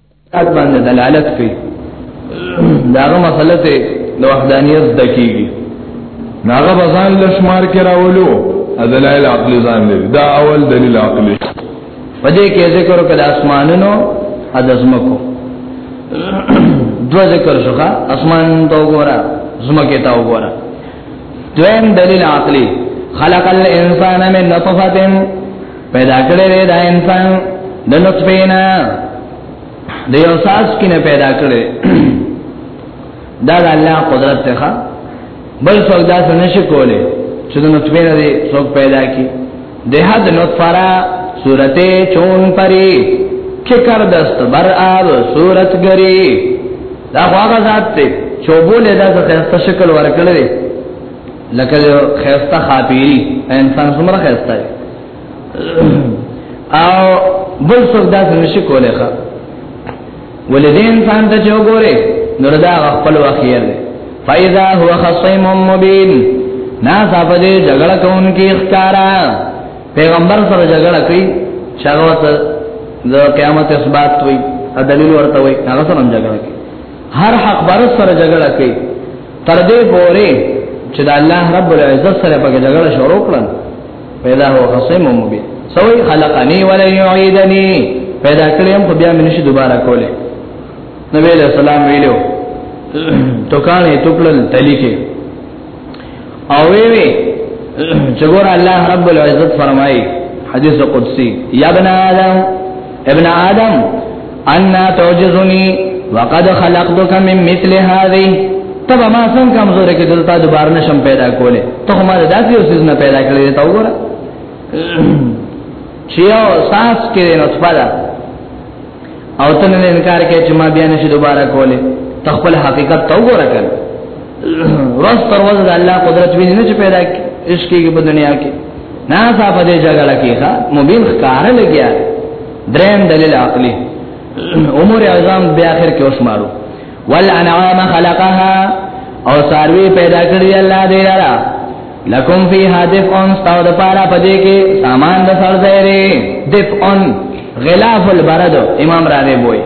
ات باندې دلالت کوي داغه مسله ته د وحدانیت د کیږي ناغه بزان لشمار کې راولو دلایل عقلی ځان لري دا اول دلیل عقلی پدې کې ذکر کړه اسمانونو ادزمکو دو ذکر شوخه اسمان ته وګوره زمکه ته وګوره دویم دلیل عقلی خلق الانسان من نطفه پیدا کړی دی دا انسان د نطفه نه د یو ساس کې نه پیدا کړی دا د الله قدرت ته بل څوک دا څنګه شي کولی چې د نطفه نه دی څوک پیدا کی د حد نطفه را سورته چون پری چکر دست بر آب صورت گری دا خواغا ذات تے چوبو لیدا سخیستا شکل ورکل دی لکه یو خیسته خاپیری انسان څومره خیسته دی او بل څوک دا نشي کولای ښا ولې دې انسان ته جو ګوره نور دا خپل واخیر دی فاذا هو خصيم مبين نا صاحب دې جګړه کوونکی ښکارا پیغمبر سره جګړه کوي شغوت د قیامت اثبات وي دلیل ورته وي هغه سره جګړه کوي هر حق بر سره جګړه کوي تر دې پورې چې د الله رب العزت سره په جګړه شروع کړل پیدا هو خصم مبي سوي خلقني ولا يعيدني پیدا کړم خو بیا مې نشي دوباره کوله نبی له سلام ویلو توکانې توکلل تلیکه او وی وی چګور الله رب العزت فرمایي حدیث قدسی یا بنا آدم ابن آدم انا توجزنی وقد خلقتك من مثل هذه تب ما سن کمزور کې دلته دوباره نشم پیدا کوله ته ما داسې یو څه نه پیدا کړی ته وګوره چې یو ساس کې نو سپاده او ته نه انکار کې چې ما بیا نشي دوباره کوله تخپل حقیقت تو وګوره کړه ورځ تر ورځې د الله قدرت ویني نه چې پیدا عشق کې په دنیا کې نه صاحب دې جګړه کې ښا مبین ښکار لګیا دریم دلیل عقلی عمر اعظم بیا اخر کې اوس مارو والانعام خلقها او ساروی پیدا کړی الله دې لاره لکم فی حادف اون ستاو د پارا پدې کې سامان د سر زیره دف اون غلاف البرد امام راغب وای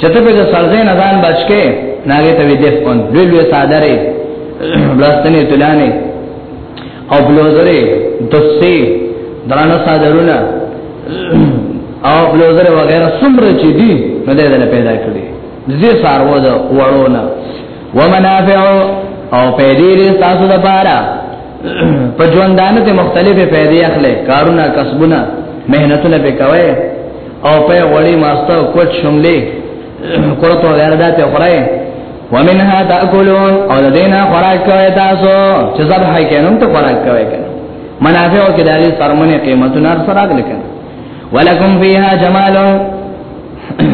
چته په سرزین ازان بچکه ناګه ته دې فون لوی لوی صادره بلاستنې تلانه او بلوزره دسه درانه صادرونه او بلوزره وغیرہ څومره چې دي نو دې نه پیدا کړی دې سارو ده وړونه ومنافع او پیدې دې تاسو د پاره په ژوندانه ته مختلفه پیدې اخلي کارونه کسبونه مهنتونه به کوي او په وړي ماسته کوټ شملې کورته وردا ته خړای ومنها تاکلون او دینا خوراک کوي تاسو چې ذبح کینم ته خوراک کوي کنه منافع او کدالي سرمنه قیمتونه سره راغلي کنه ولکم فیها جمال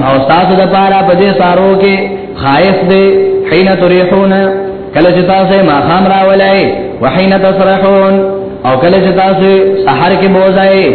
او تاسو د پاره په دې سارو کې خایف دی حين تريحون کله چې تاسو ما خام راولای وحين تسرحون او کله چې تاسو سحر کې بوزای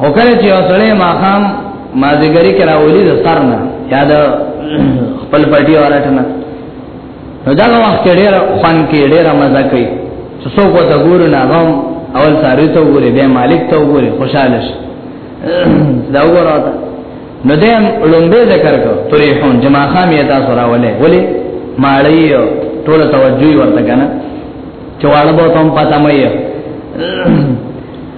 او کله چې اوسړې ماقام مازیګری کرا ولي د سر نه یا د خپل پټي ورټنه نو دا وخت ډېر خوان کې ډېر مزه کوي چې څوک وته ګور نه غم اول ساري ته وګوري به مالک ته وګوري خوشاله شي دا وګوراته نو دې لومبه ذکر کو طریحون جما خام یې تاسو راولې ولې ماړی ټول توجه ورته کنه چواړه به تم پاتمایې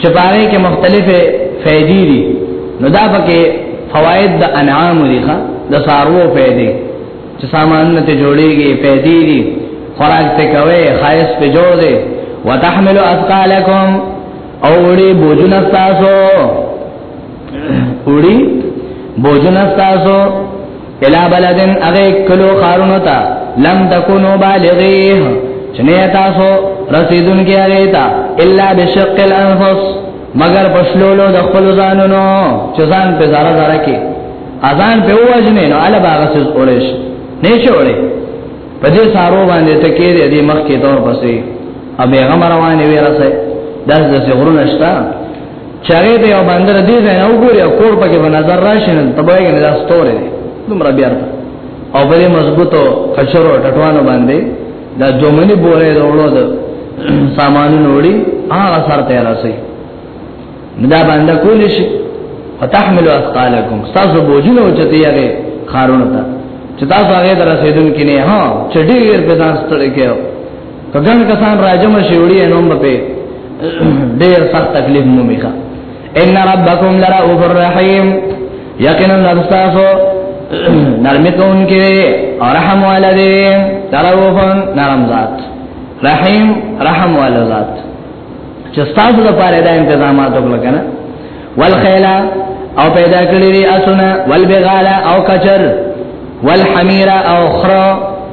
چې باندې کې مختلفه فائدې دي نو دا پکې فواید د انعام دي ښا د سارو فائدې چې سامان نه ته جوړيږي فائدې دي خوراک ته کوي خایس په جوړ دي وتحمل اثقالکم اوړي بوجن تاسو اوړي بوجن تاسو الا بلدن اغه کلو خارونو تا لم تکونو بالغیه چنه تاسو رسیدون کې هغه تا الا بشق الانفس مگر پښلولو د خپل ځانونو چې ځان په زړه زړه کې اذان په وژنې نو الا باغ سز اورش نه شوړې په دې سارو باندې ته کې دې مخ کې تور پسې ابي غمر روانې ویرسه دز د غرونه شته چاره ته یو باندې دې ځای نه وګوري او کور پکې په نظر راشي نو تبای کې دا ستوره دي دومره بیا او بلې مضبوطو کچرو ټټوانو باندې دا دومني بوره وروړو د سامانونو وړي هغه سره ته راسي دا باندې کول شي فتحمل اثقالکم تاسو بوجونه او چته یې خارونه تا چې تاسو هغه درسېدون کې نه ها چډیر په ځان ستړي کې که ګڼ کسان راجم شي وړي نو هم به ډېر سخت تکلیف مو میخه ان ربکم لرؤوف الرحیم یقینا نستاسو نرمی کون کې او رحم والده تروفن نرم ذات رحیم رحم والده ذات چې تاسو لپاره دا تنظیمات وکړه والخیلا او پیدا کړی دی اسونه والبغالا او کچر والحمیرا او خرو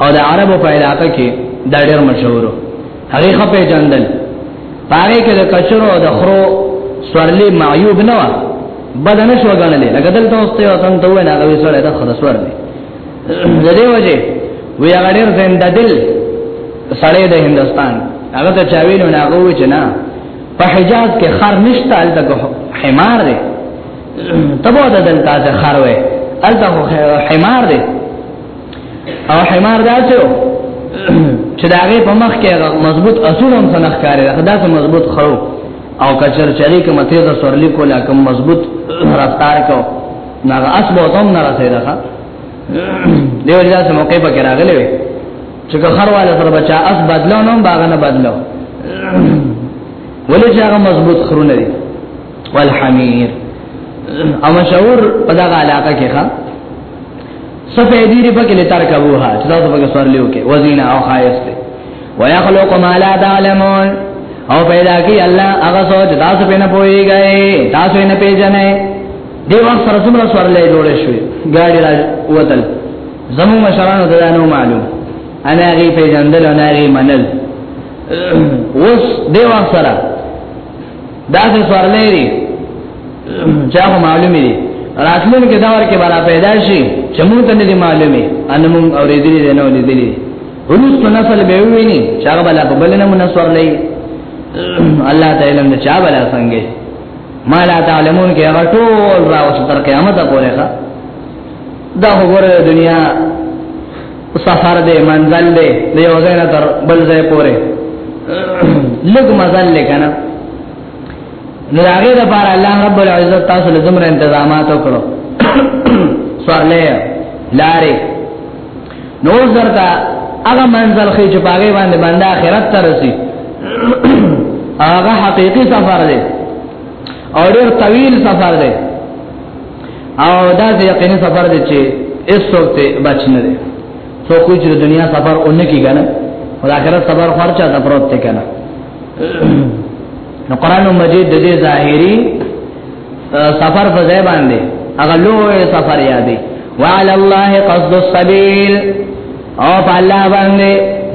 او د عربو په علاقه کې دا ډېر مشهور هغه خپې جندل پاره کې د کچرو او د خرو سورلي معيوب نه و بد نه شو غنلې لکه دلته اوس ته وطن ته وای نه غوي سره د خره سورلي د دې وجه وی هغه ډېر زنده دل سړې د هندستان هغه ته چاوینو نه غوي چې نه په حجاز کې خر نشته الته حمار دی تبو د دلته خر وې الته حمار دی او حمار داسو چې داغه په مخ کې مضبوط اصول هم څنګه ښکاري دا داسې مضبوط خو او کچر چری کوم تیز سورلی کولا کوم مضبوط رفتار کو نه اصل او تم نه رسیدا دیو جدا سم موقع په کرا غلې چې خر والا سره بچا اس بدلو نو باغ نه بدلو ولې چې هغه مضبوط خرونه دي والحمیر او مشهور په دغه علاقه کې ښا سفه دې ری پکې لتر کبوها چې تاسو پکې سوار لیو کې وزینه او خایست ويخلق ما لا تعلمون او پیدا کی الله هغه سوچ تاسو په نه پويږئ تاسو نه پیژنئ دی وخت سره څومره سوار لې جوړ شوې ګاډي را وتل زمو مشرانو ته نه معلوم انا غي پیژندل انا غي منل اوس دی وخت سره دا څه سوار لري چا معلومه دي راتلون کې دا ورکه برا پیدا شي چې مونږ ته نه معلومه ان مونږ اورېدلې ده نو لیدلې ورستو نسل به ویني چې هغه بل په بل نه مونږ سوار لای الله تعالی نه چا بل څنګه ما لا تعلمون کې هغه ټول راوس تر قیامت پورې ښه دا وګوره دنیا سفر دی منزل دی د یو ځای نه تر بل ځای پورې لږ مزل لکنه نو هغه د بار الله رب العزت تاسو له زمره تنظیمات وکړو سوالې لارې نو زرتا هغه منزل خې چې باغې باندې باندې آخرت ته رسی هغه حقيقي سفر دی او ډېر طويل سفر دی او دا د یقیني سفر دی چې اس وخت بچ نه دی څو کوی چې دنیا سفر اونې کې کنه او آخرت سفر خرچا ته پروت دی کنه نو قران مجید د دې ظاهری سفر په ځای باندې هغه لوی سفر یادې وعلى الله قصد السبيل او په الله باندې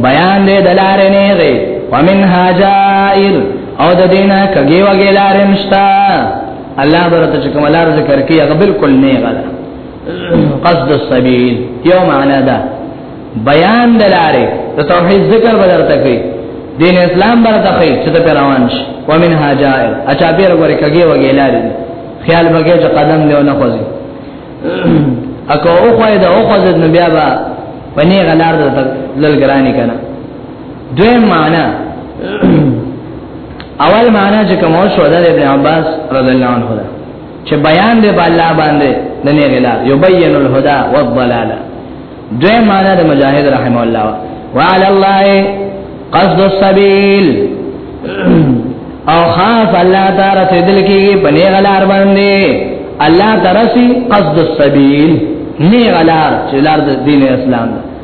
بیان دې دلارې نه غي ومن هاجائر او د دینه کګي وګي لارې مشتا الله برته چې کوم لار ذکر کوي هغه بالکل نه غلا قصد السبيل یو معنا ده بیان دلاره ته توحید ذکر بدرته کوي دین اسلام برته کوي چې ته روان شي ومن هاجائر اچا بیر غره کګي وګي لاره خیال بګي چې قدم له نه خوځي اکو او خوای دا او خوځد نو بیا با پنی غلار د لګرانی کنه دوی معنا اول معنا چې کوم شو د ابن عباس رضی الله عنه ده چې بیان دی په الله باندې د نه غلا یبین الهدى والضلال دوی معنا د مجاهد رحم الله وعلى الله قصد السبيل او خاص الله تعالی ته دل کې په نه غلار باندې الله ترسي قصد السبيل نه غلار چې لار د دین اسلام ده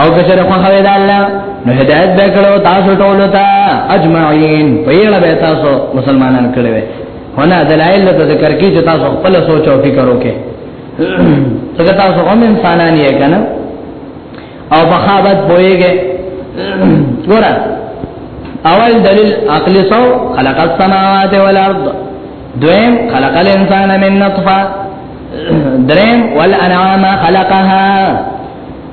او کچره خو خوي دا الله نو هدایت به کړو تاسو ټول ته اجمعين په یړه به تاسو مسلمانان کړي وي هنا دلایل ته ذکر کی چې تاسو خپل سوچ او فکر وکړي څنګه تاسو هم انسانان یې کنه او بخابت بوئیږي ګور اول دلیل عقلی سو خلق السماوات والارض دویم خلق الانسان من نطفه دریم والانعام خلقها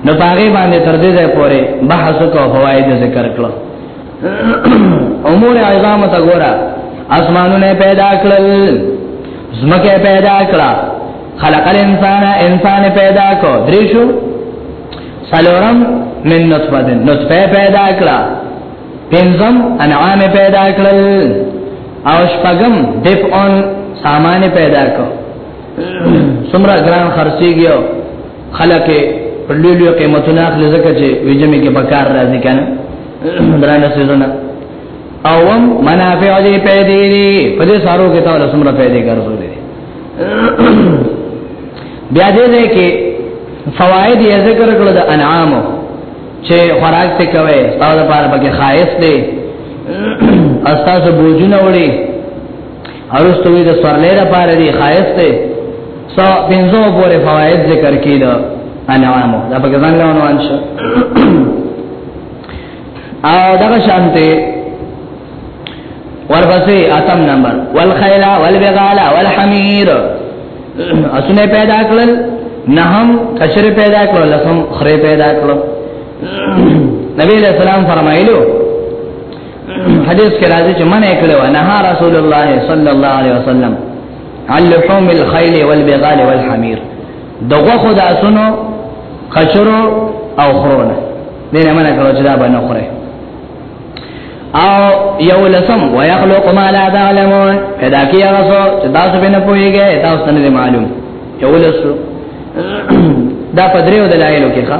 نو پاغه باندې تر دې ځای پورې بحث کو فواید ذکر کړو امور عظام ته ګورا اسمانونه پیدا کړل زمکه پیدا کړه خلق الانسان انسان پیدا کو دریشو سلورم من نطفه نطفه پیدا کړه پنځم انعام پیدا کړل او شپږم دپ اون سامان پیدا کو سمرا ګران خرچيږي خلک په لوی لوی قیمتونه اخلي ځکه چې ویجمې کې بکار راځي کنه درانه سيزونه او هم منافع دې پیدا دي په دې سارو کې تاسو سمره پیدا ګرځولې بیا دې دې کې فواید یې ذکر کړل د انعام چې خوراک څه کوي تاسو لپاره پکې خایس دي استاسو بوجونه وړي ارستوی د سورلې لپاره دی خایسته سو پنځو پورې فواید ذکر کید انعام دا په ځان له عنوان شو او دا شانته ورپسې اتم نمبر والخیل والبغال والحمیر اسونه پیدا کړل نه هم کشر پیدا کړل لسم خره پیدا کړل نبی علیہ السلام فرمایلو حدیث کې راځي چې منه کړو نه رسول الله صلی الله علیه وسلم اللحوم الخيل والبغال والحمير دغه خدا سنو خشرو او خرونه دینه منه کړو چې دا باندې خره او یو لسم ويخلق ما لا تعلمون پیدا کیه غسو چې تاسو به نه پوهیږئ تاسو نه معلوم یو لسو دا پدریو دلایلو کې ښا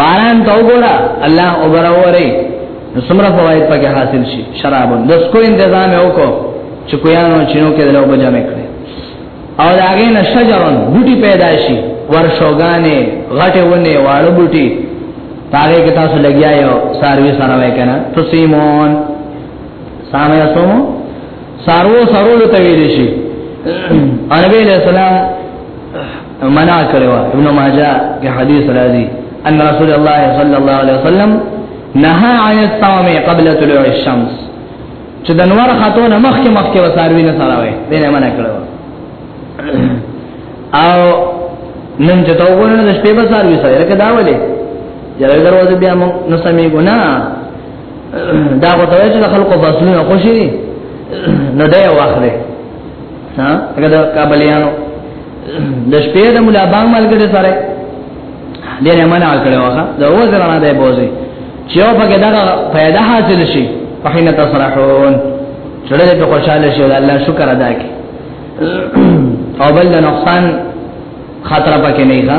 باران ته وګوره الله وبروري نو څومره فواید پکې حاصل شي شراب د سکو تنظیم وکړو چې کویانو چینو کې دلو بجا میکړي او داګه نه شجرون بوټي پیدا شي ورشوګانې غټه ونه واړو بوټي تاګه کې تاسو لګیا یو سروي سره وای کنه تسیمون سامیا سومو سارو سارو ته ویل شي انبي له سلام منع کړو ابن ماجه کې حدیث راځي ان رسول الله صلی الله علیه وسلم نهى عن الصوم قبل طلوع الشمس چې د نور خاتون مخکې مخکې وساروي نه سره وي دې نه منع کړو او نن چې تا وګورنه د شپې به ساروي سره لکه دا ولې یاره دروازه بیا مو نو سمې ګنا دا غوته چې خلکو بسونه خوشي نه دی واخلي ها هغه د کابلیانو د شپې د مولا بانګ ملګری سره دې نه منع کړو هغه د روز رانه دی بوزي چې او پکې دا پیدا حاصل شي په حين تصرحون چړې په خوشاله شي الله شکر ادا کړي او بل نقصان خطر پکې نه ښه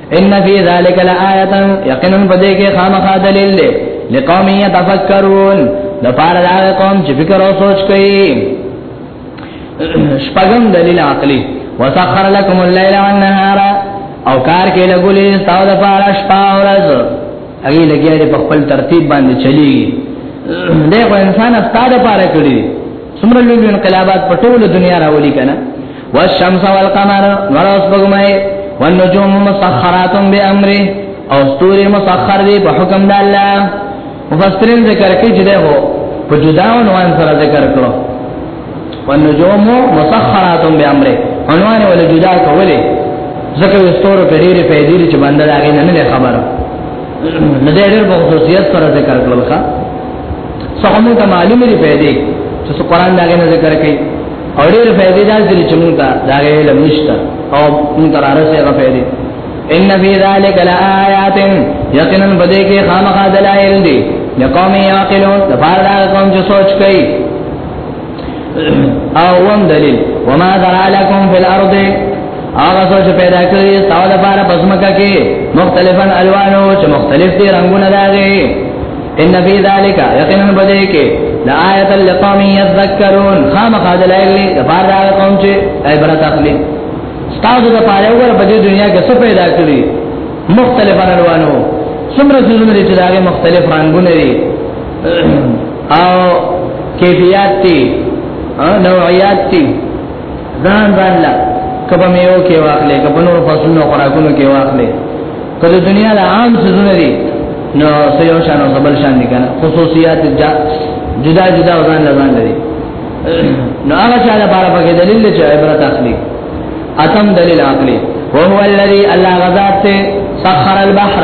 ان فی ذلک لآیه یقینا پدې کې خامخا دلیل دی لقوم یتفکرون د پاره دا قوم چې فکر او سوچ کوي شپږم دلیل عقلی وسخر لكم الليل والنهار او کار کې لګولې تاسو د پاره شپه او ورځ هغه لګیا دې په خپل ترتیب باندې چلیږي دغه انسان ستاده پاره کړی څومره لوی انقلابات په ټوله دنیا راولي کنه والشمس والقمر ورځ بګمای والنجوم مسخرات بامره او ستوري مسخر دي په حکم د الله مفسرین ذکر کوي چې ده په جدا عنوان سره ذکر کړو والنجوم مسخرات بامره عنوان ول جدا کوله ځکه ستورو کې ډېرې پیدې چې باندې راغې نه نه خبره نه ډېر په خصوصیت سره ذکر کړل ښا څنګه موږ ته معلومه دي پیدا چې قرآن دا غنه ذکر کوي او ډېر فائدې دا دي چې موږ ته دا علم نشته او موږ ته راځي هغه فائدې ان فی ذلک لآیات یقینا بده کې خامخا دلائل دي لقوم یعقلون دا بار دا قوم چې سوچ کوي او وم دلیل وما ذرا لكم في الارض هغه څه چې پیدا کړی تاسو لپاره پسمکه کې مختلفن الوانو چې مختلف دي رنگونه داږي ان فی ذلک یقینا بده کې لآیت لقوم یذکرون خامخا دلایل لپاره هغه قوم چې عبرت اخلي تاسو د پاره وګور په دې دنیا کې څه پیدا کړی مختلف الوانو څومره څه چې داږي مختلف رنگونه دي او کیفیت تی او نوعیت تی ځان ځان لا کبه میو کې واخلې کبه نور فصلونو خوراکونو کې واخلې کله دنیا لا عام سزونه دي نو سيو شان او بل شان دي کنه خصوصیات جدا جدا ځان لا ځان لري نو هغه چا لپاره پکې دلیل دی چې عبرت اخلي اتم دلیل عقلی وهو الذي الله غذات سخر البحر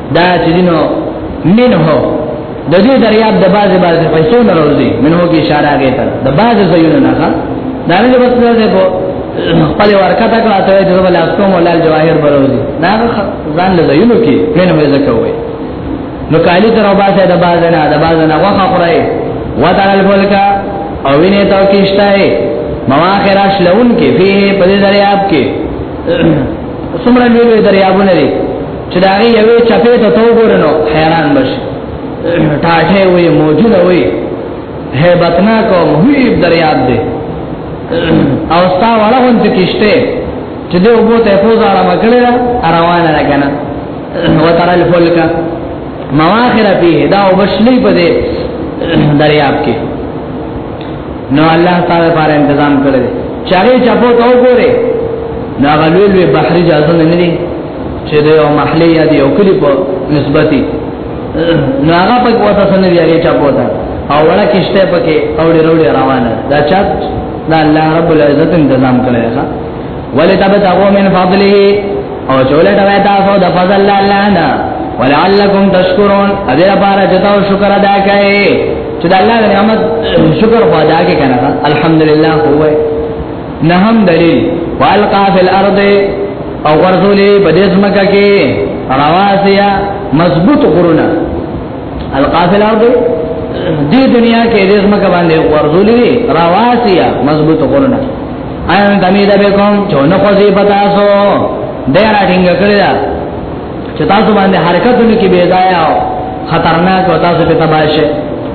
دا چې دینو منه د دې دریاب د بازه بازه پیسو نه راوځي منه کې اشاره هغه ته د بازه زینو نه ښه دا نه بس ده په خپل ورکته کړه ته د بل اسکو مولا جواهر بروزي دا ځان له زینو کې منه وځه کوي نو کالی تر وباسه د بازه نه د بازه نه وخه خړای وتر الفلک او وینه تو کیشتای مواخر اشلون کې فيه په دریاب کې سمره لوی دریابونه لري چې دا غي یوې چپې ته تو ګورنو حیران بش ټاټه وي موجوده وي هیبتنا کو محیب دریاب دی او ستا وړه هون ته کیشته چې دې وګو ته پوزا را مکړه روانه نه کنه وتر الفلک مواخر فيه دا وبشلی په دې دریاب کې نو الله تعالی پر تنظیم کړی چاري چپو تو ګوره دا غلوی بحری جازن نه چې د یو محلي یا د یو کلی په نسبتي نو هغه په کوته سره دی هغه چا پوتا او وړه کشته پکې اوړي وروړي روانه دا چا دا الله رب العزت تنظیم کړی ښا ولتبتغوا من فضله او چولې دا تاسو د فضل الله نه ولعلکم تشکرون اده لپاره چې تاسو شکر ادا کړئ چې د الله نعمت شکر په ادا کې کنه الحمدلله هو نه هم دلیل والقا فی الارض او ورزولې په دې سمکه کې رواسیا مضبوط غرونه القافل ارض دې دنیا کې دې سمکه باندې ورزولې رواسیا مضبوط غرونه ان تمید بكم چون خوځي پتاسو ډېر اټینګ کړی دا چې تاسو باندې حرکتونه کې بے ځای او خطرناک او تاسو په تباشه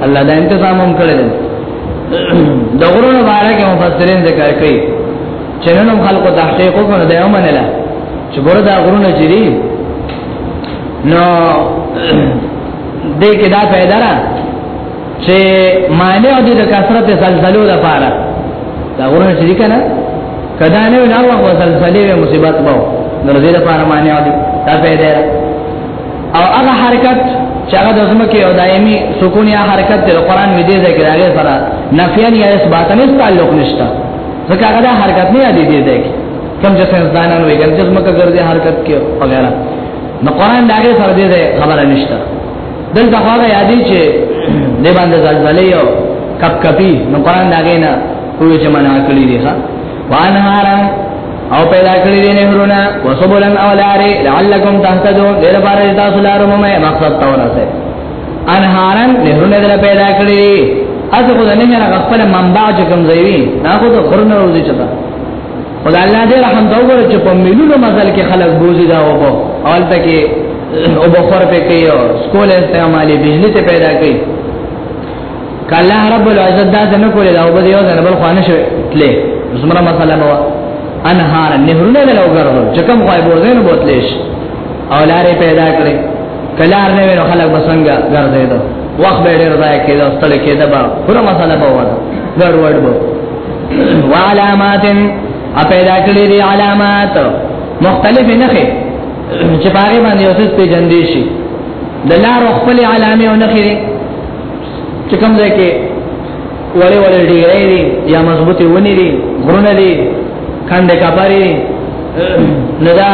الله دا تنظیم هم کړی د غرونو باره کې مفسرین ذکر کوي چې نن هم خلکو تحقیق وکړو دا یو منله چې ګوره دا غرونه چې دي نو دې کې دا پیدا را چې معنی او دې د کثرت زلزلو لپاره دا غرونه چې دي کنه کدا نه ولا وه زلزلې او مصیبت وو نو دې لپاره معنی او دې دا پیدا را او هغه حرکت چې هغه د زمکه او دایمي سکون یا حرکت د قران مې دې ذکر هغه سره نفیان یا اثباتن تعلق نشته ځکه هغه دا حرکت نه یادې دی دی کوم چې سنځانان وي کوم چې مکه ګرځي حرکت کې وغیرہ نو قران دا غي سره دې خبره نشته دلته خو هغه یادې چې دې باندې زلزلې یو کپ کپی نو قران دا غي نه کوی چې معنا کړی دی ښا وانهارا او پیدا کړی دی نهرونه وسبولن اولاره لعلکم تهتدون دې لپاره تاسو لارو مې مقصد تورسه انهارن نهرونه دل پیدا کړی اته خو نه نه غفل منبع چې کوم زیوی دا خو د خرن روزي چتا خدای الله دې رحم دا وګوره چې په ملونو مزل کې خلک بوزي دا وبو اول تکي او بخور په کې او سکول استعمالي بجلی ته پیدا کړي کله رب العزت دا څنګه کولې دا وبو یو ځنه بل خوانه شوی تلې زمره مسله نو انهار نهرونه دل وګرځو چې کوم غوای بوزینو بوتلیش او لارې پیدا کړې کلار نه وینو خلک بسنګ ګرځیدو وخت به ډیر ضایع کېدو ستړي کېده به پوره مسله به وره ګډ وډ به وعلامات ا پیدا کړې دي علامات مختلف نه خې چې باغې باندې اوسې په جن دي شي د لارو خپل علامه او نه خې چې کوم ځای کې وړې وړې ډیرې دي یا مضبوطې ونې دي غرونه دي کاندې کباري نه دا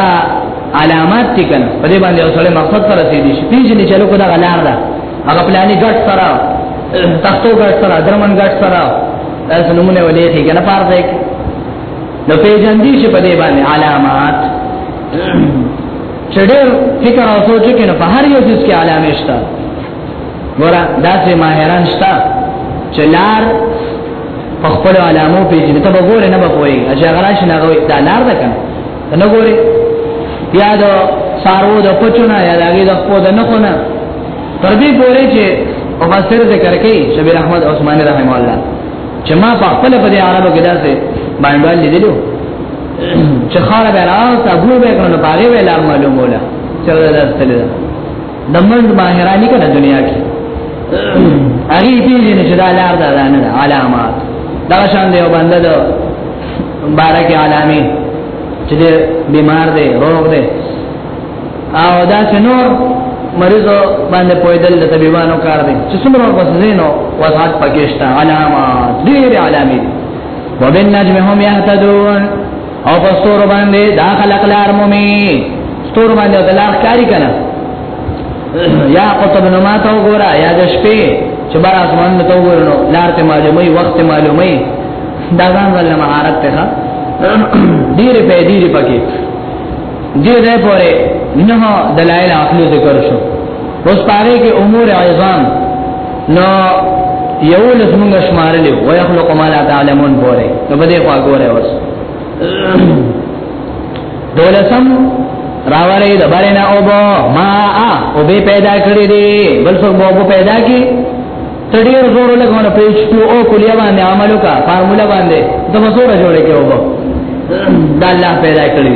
علامات دي کنه په دې باندې اوسله مقصد سره سي دي چې نه چلو کو دا غلار ده هغه پلاني ګټ سره تختو ګټ سره درمن ګټ سره تاسو نمونه ولې کې کنه پار دی نو پیجن دي چې په دې باندې علامات چډیر فکر او سوچ کې نه په هر یو څه کې علامه شته ګورا داسې ماهران شته چې لار په خپل علامو پیژني ته وګوره نه بپوي چې هغه راشي نه غوي دا لار ده کنه نه ګوري یا دا سارو د پچونه یا دغه د خپل نه خونه تر دې پورې چې او مستر ذکر کوي شبیر احمد عثماني رحم الله چې ما په خپل په دې عربو کې داسې باندې لیدلو چې خاله به راو تاسو به کړنو باغې ویل معلومه ولا چې دا ستل ده د منځ ماهرانی کنه دنیا کې هغه پیژنې چې دا لار ده نه ده علامات دا شان دی باندې ده مبارک علامه چې بیمار دی روغ دی او دا څنور مریضو باندې پویدل د طبيبانو کار دی چې څومره وسزینو وضاحت پکېشته علامات ډېر علامې وبالنجم هم يهتدون او په ستور باندې دا خلق لار مومي ستور باندې د لار کاری کنه یا قطب نو ما ته وګوره یا د شپې چې بار اسمان ته وګوره نو لار ته معلومي وخت معلومي دا ځان ول مهارت ته ډیر په ډیر پکې دې ده پوره نه دلایل عقلی ذکر شو اوس پاره کې امور عظام نو یو لس موږ شمارلې و یخلق ما لا تعلمون بوله نو بده خوا ګوره اوس دولسم راوړې د بارنا او بو ما ا او به پیدا کړې دي بل څو بو پیدا کی تډیر زور لګونه پیچ تو او کلیه باندې عملو کا فارمولا باندې د مسوره جوړې کې وو دا الله پیدا کړی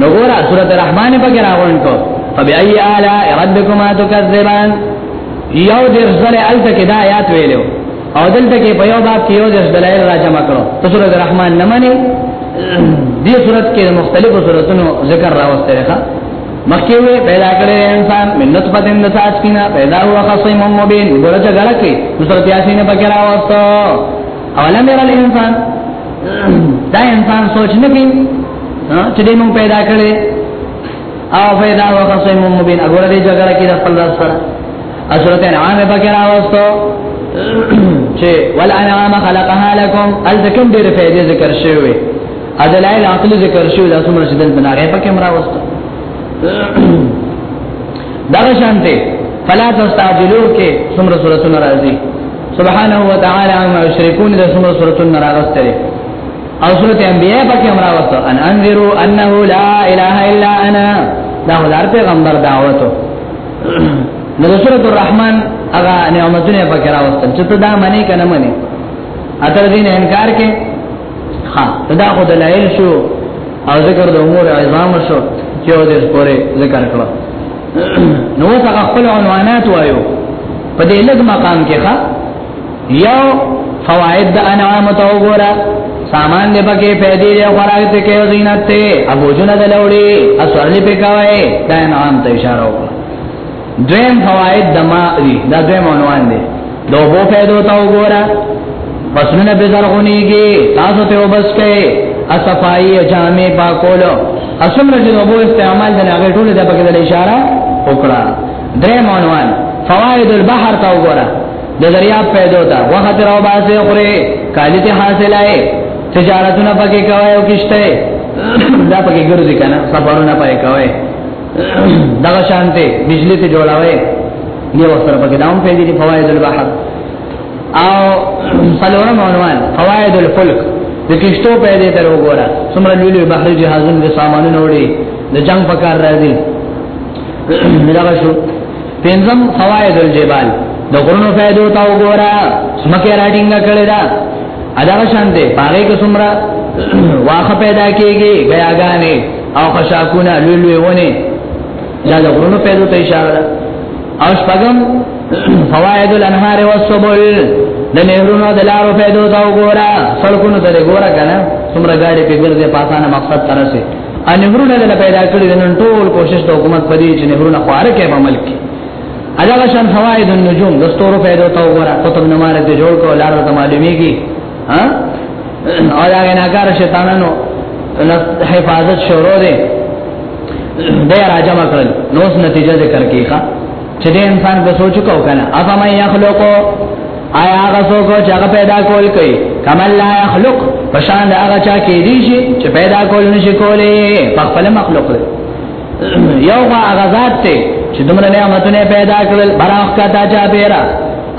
نو ګورا سورۃ الرحمن په کې راغون کو فبأي آلاء ربكما تكذبان یو در زله الته کې دا آیات ویلو او دلته کې په یو باب کې یو در دلایل را جمع کړو ته سورۃ الرحمن نه مانی دې سورۃ کې مختلفو سوراتونو ذکر راوسته ښه مخکې وی پیدا کړی انسان من نطفه د نساج کینا پیدا هو خصیم مبین ګورچ غړکه سورۃ یاسین په کې راوسته اولم ير الانسان دا انسان سوچ نه کوي چې دې مونږ پیدا کړي او پیدا وکړې مونږ مبین وګوره دې جګړه کې د خپل راز سره اشرت انعام پکې راوستو چې ول انعام خلقها لكم الذکم دې فائدې ذکر شوی ادلایل عقل ذکر شوی دا څومره چې دل بناره پکې راوستو دا شانته فلا تستعجلوا کې څومره سورته ناراضي سبحانه وتعالى عما يشركون ده سمرة سورة نراغستر او سورة انبیاء پاکی امراغستر ان انذرو انه لا اله الا انا دا خدار پیغمبر دعوتو نو د سورۃ الرحمن هغه نعمتونه پکې راوستل چې ته دا منی کنه منی اتر دین انکار کې ها دا خو دلایل شو او ذکر د امور عظام شو چې او دې پورې ذکر کړو نو څنګه خپل عنوانات وایو په دې لږ مقام کې ښا یو فواید د انعام تو ګورا سامان دې پکې پیدې دی خوراک ته کې زینت ته ابو جن د لوړي اسورلې په کاوي دا انعام ته اشاره وکړه دویم فواید د ما دی دا دویم عنوان دی دو بو پیدو تاو گورا پسنن بزرغونی کی تاسو تیو بس کئے اصفائی جامع پاکولو اسم رجل ابو استعمال دن اغیر طول دا پکر اشارہ اکڑا درے معنوان فوائد البحر تاو گورا دا دریاب پیدو تا وقت رو باسی اخری کالی تی حاصل آئے تجارتو نا پکی کوئے او کشتے دا پکی گرزی کنا سفرو نا پکی کوئے دغه شانته بجلی ته جوړاوي یو سره پکې داوم پیدا دي فواید البحر او څلورم عنوان فواید الفلک د کشتو پیدا تر وګوره څومره لوی لوی بحري جهازونه د سامانونو وړي د جنگ په کار راځي دغه شو پنځم فواید الجبال د غرونو فائدو تا وګوره سمکه راټینګ کړی دا ادا شانته پاره کې څومره واخه پیدا کیږي غیاګانې او خشاکونه لوی لوی ونه دا د غرونو په دوه اشاره ده او شپږم فوائد الانهار والسبل د نهرونو د لارو په دوه تا وګوره سړکونو ته وګوره کنه څومره ګاډي په ګرځي په اسانه مقصد ترسه ان نهرونه د پیدا کړی نن ټول کوشش د حکومت په دې چې نهرونه خواره کې په ملک ادا شان فوائد النجوم د ستورو په دوه تا وګوره قطب نماره ته جوړ کو لارو ته معلومیږي ها او دا غناګار شیطانانو حفاظت شروع دی د راجم کړل نو اس نتیجه ذکر کیخه چې د انسان په سوچ کو کنه افا مې یخلقو آیا هغه څوک چې هغه پیدا کول کوي کمل لا یخلق پشان دا هغه چا کې دي شي چې پیدا کول نشي کولای په خپل مخلوق دی یو خو هغه ذات ته چې دومره نعمتونه پیدا کړل براخ کا تا چا پیرا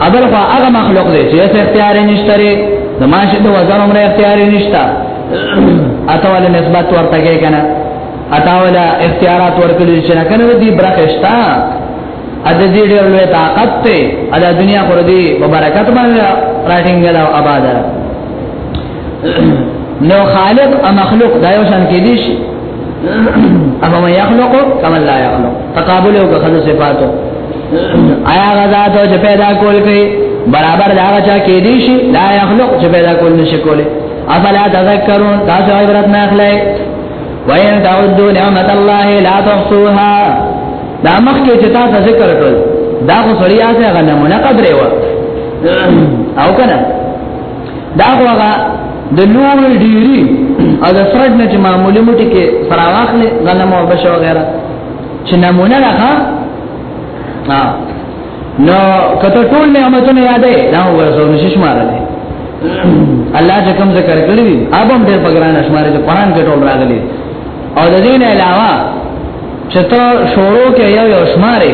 اول خو هغه مخلوق دی چې څه اختیار نشته لري د ماشه د وزن عمر اختیار نشته اته ول نسبت ورته کې کنه اته ول اختیارات ورکړي چې نه کنه دې برخشتا ا د دې ډېر لوی طاقت ته ا د دنیا پر دې مبارکات باندې راټینګ لا آباد نو خالق او مخلوق دا یو شان کې دي اما ما يخلق كما لا يخلق تقابل او غزل صفاتو آیا غزا ته چې پیدا کول کوي برابر دا چا کې دي شي لا يخلق چې پیدا کول نشي کولی افلا تذكرون تاسو عبرت نه اخلي وين تعدوا نعمت الله لا تحصوها دا مخ کې چې تاسو ذکر کړل دا خو سړیا څنګه نمونه قدرې و او کنه دا هغه د لوړ ډیری او د فرد نه چې معمولی موټي کې فراواخلې غنم او بشو وغیرہ چې نمونه راخه نو کته ټول نعمتونه یادې دا ورسو نشش مارلې الله چې کوم ذکر کړی دی ابم ډېر پګران اشمار چې قران کې ټول راغلي او د دین علاوه چې ته شورو کې یو یو شمارې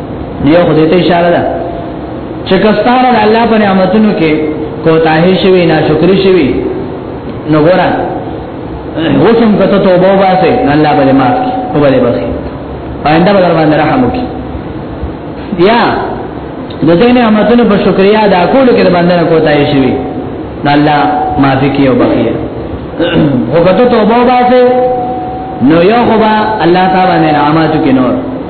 دی خو دې ته اشاره ده چې کستانه د الله په نعمتونو کې کوتاهي شوی نه شکر شوی نو ګورا وسم کته توبه واسه الله بل معاف کی او بل بخي آینده بدر باندې رحم وکي یا د دې نعمتونو په شکریا دا کول کې باندې کوتاهي شوی نه الله معاف کی او بخي وکته توبه واسه نو یو خو با الله تعالی نعمتو کې نور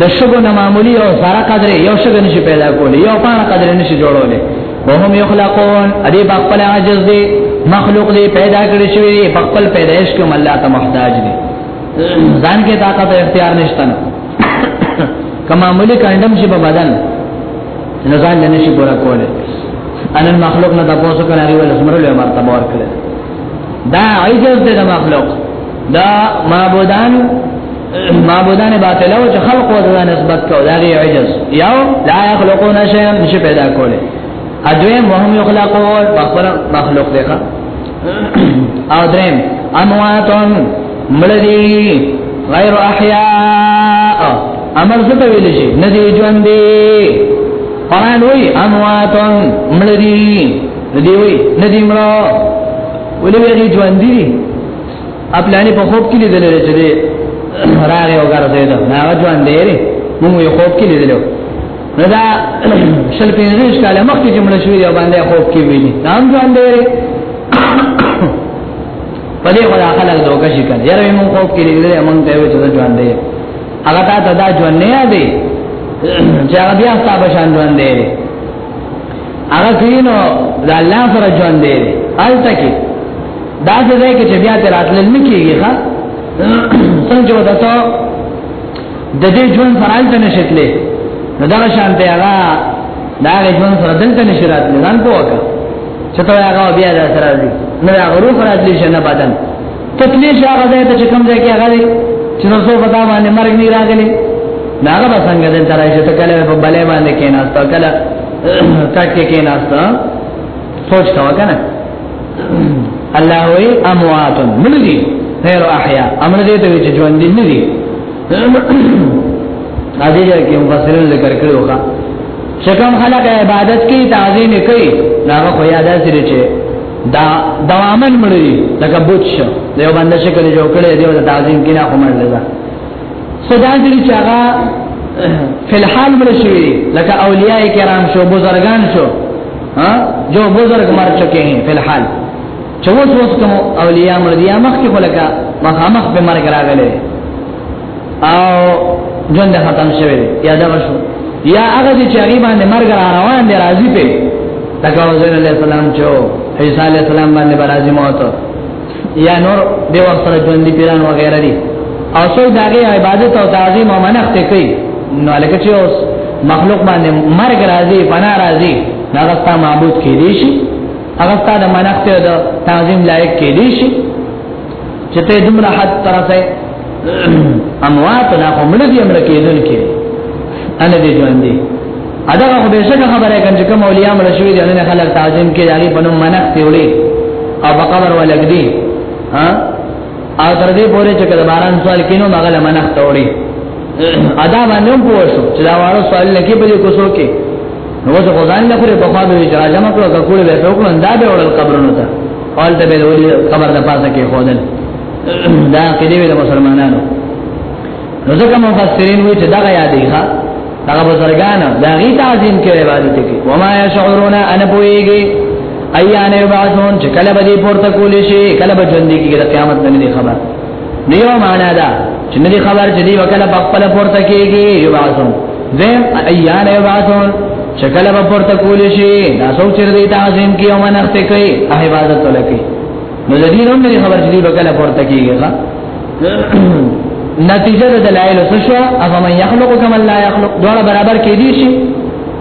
د شګو نه معمولی او زره قدر یو شګه نشي پیدا کولی یو پانه قدر نشي جوړولی وهم یخلقون ادي په خپل عجز دي مخلوق دي پیدا کړی شوی دي په خپل پیدائش کوم الله ته محتاج دي ځان کې طاقت اختیار نشته نو کما ملي کندم چې په بدن نه ځان نه شي پورا کولی ان المخلوق نه تاسو کړه لري ول سمره له مرتبه ورکړه دا عجز دي د مخلوق دا معبودان معبودان باطل او چې خلق و دغه نسبت کو دا غي عجز یو لا يخلقون شيئا نشي پیدا کوله ادوی مهم يخلقون بخبر مخلوق دی او درم امواتون ملدی غیر احیاء امر څه ته ویل شي ندی ژوند دی قران وی امواتون ملدی ندی وی ندی مړو ولې وی ژوند دی خپلانی په خوب کې لیدل لري چې دی راغی او ګرځیدا نه ځوان دی لري موږ یې خوب کې لیدل نو دا شل پنځوس کال مخکې چې مړ شو یو باندې خوب کې ویلي نام ځوان دی لري په دې ولا خلک دوکه شي کړي یاره موږ خوب کې لیدل موږ ته وې چې ځوان دی هغه تا ته دا ژوند نه دی چې هغه بیا ستاسو شان ژوند دی هغه کینو د الله سره ژوند دی آلته کې دا څه ځای کې چې بیا تر راتل نه کیږي ښا څنګه ودا ته د دې ژوند سره آلته نشتلې نو دا شان ته هغه دا ژوند سره دلته نشرات نه ځان پوکا چې ته هغه بیا دا سره دی نه هغه روح راتلی شنه بدن تکلیف هغه ځای ته چې کوم ځای کې هغه دی چې نو څو په دا باندې مرګ نه راغلی دا هغه به څنګه دې ترای چې تکله په بلې باندې کې نه است کله تک کې نه است سوچ تا وکنه الله وی اموات من دي غیر احیا امر دې ته چې ژوند دي نه دي دا دې کې مفسرین ذکر کړو ښا شکم خلق عبادت کی تعظیم کی ناغه خو یاد سره چې دا دوامن مړی لکه بوچ د یو باندې شکل جوړ کړي دی د تعظیم کې نه عمر لږه صدا دې چې هغه فلحال مړ شوی لکه اولیاء کرام شو بزرگان شو ها جو بزرگ مر چکے ہیں فلحال چوس وس کوم اولیاء مړ دي مخ کې خلکا مخامخ به مرګ راغله او ژوند ختم شوی دی یا دا شو یا هغه چې هغه باندې مرګ را روان دی راځي په لکه وزیر علیہ السلام چې عیسی علیہ السلام باندې راځي موت یا نور دی وخت سره ژوند دی پیران وغیرہ دي او څو داغه عبادت او تعظیم او منښت کوي نو لکه چې اوس مخلوق باندې مرګ راځي پنا راځي هغه ستا معبود کې دي شي هغه ستا د منښت او تعظیم لایق کې دي شي چې ته دومره حد ترسه اموات نه خو مړ دي امر کېدل کې ان دې ژوند دي ادا خو به څه خبره کوي چې کوم اولیاء مړ شوی دي نه خلک تعظیم کې داغي په نوم منښت وړي او په قبر ولګ دي ها او تر دې پورې چې کله باران سوال کینو مغل منښت وړي ادا باندې هم پوښتنه چې دا واره سوال لکه په دې کوسو کې نو څه غوځان نه خوري په خوا به چې راځم کړو که کول به ټوکل دا به وړل قبرونو ته اول ته به ولې قبر د پاسه کې خودل دا کړي وي د مسلمانانو نو ځکه مفسرین وایي چې دا یا دی ښا دا بزرګان دا غي تعظیم کې عبادت کې و ما يشعرون ان بويږي ايانه بعثون چې کله به دې پورته کول شي کله به ژوند کې د قیامت باندې خبر نیو معنا دا چې نه خبر چې دی وکړه په خپل پورته کېږي یو باسم زم ایان یو باسم چې کله په پورته کول شي دا څو چر دی تعظیم کې او منښت کوي عبادت ولکې نو د دې نوم نه خبر چې دی وکړه پورته کېږي نتیجه د دلایل څه شو افمن یخلق کما لا یخلق دوه برابر کې دي شي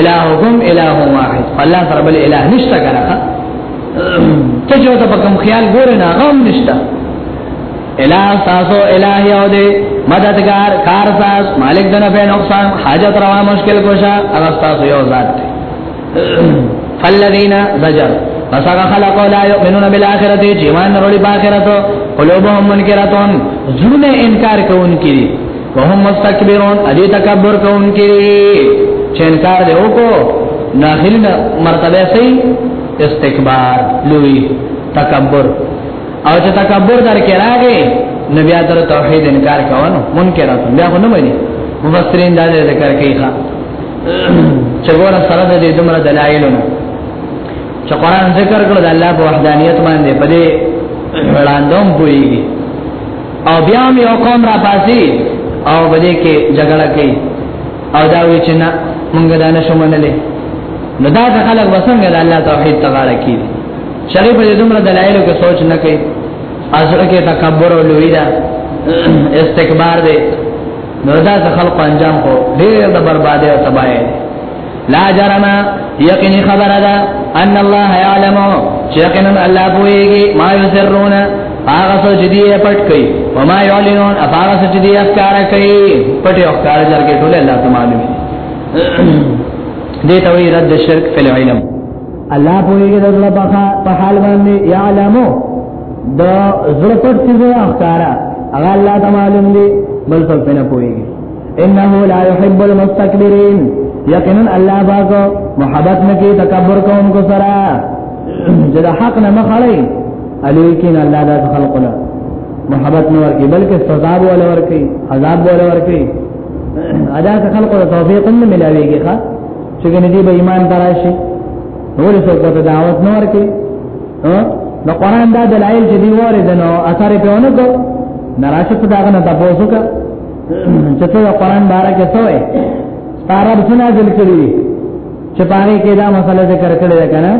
الہکم الہ واحد الله سره بل الہ نشته کنه ته جو ته کوم خیال ګور نه غم نشته الہ تاسو الہ یو دی مددگار کار ساز مالک دنه په نقصان حاجت روا مشکل کوشا هغه تاسو یو ذات دی فالذین زجر پس هغه خلق لا یؤمنون بالآخرة چې ایمان نه وروړي په آخرت قلوبهم منکرتون زړه انکار کوونکي وهم مستكبرون ادي تکبر کوونکي چې انکار دی وکړو ناخلی نه مرتبه سي استکبار لوی تکبر او چې تکبر درکې راغی نو بیا تر توحید انکار کوونو منکرات بیا خو نه مانی مفسرین دا ذکر کوي ښا چې ګوره سره د دې دمر دلایلونو چې قران ذکر کړو د الله په وحدانیت باندې په دې وړاندوم پوریږي او بیا هم یو قوم را پاسي او بده کې جګړه کوي او دا وی چې نه مونږ دا نه شو منلې نو دا خلک وسنګ د الله توحید تغاړه کی شری په دې دومره دلایلو کې سوچ نه کوي ازره کې تکبر او لوی دا استکبار دی نو دا خلق انجام کو ډېر د بربادي او تباہي لا جرم یقین خبر ده ان الله يعلم یقینا الله بوئیږي ما یسرون هغه څه چې دی پټ کوي او ما یعلنون هغه څه چې دی افکار کوي پټ او افکار جرګه ټول الله ته معلوم دي ته وی رد شرک فی العلم الله بوئیږي د الله په حال باندې يعلمو د زړه پټ څه افکار هغه الله ته معلوم دي بل څه نه پوهیږي انه لا يحب المستكبرين یقینا الله باغ محبت نکي تکبر کوم کو سرا چې د حق نه مخړی الیکن الله د خلقنا محبت نه ورکی بلکې سزا به ول ورکی عذاب به ول ورکی ادا که خلق ته توفیق نه ملاویږي ښا چې کنه دی به ایمان دراشي نور څه کوته دعوت نه ورکی نو قران دا دلایل چې دی وره دنو اثر په ونه کو نراشه په داغه نه تاسو کا چې ته قرآن بارا کې سوې ستاره به نازل کړی چې پاره کې دا مسله ذکر کړی ده کنه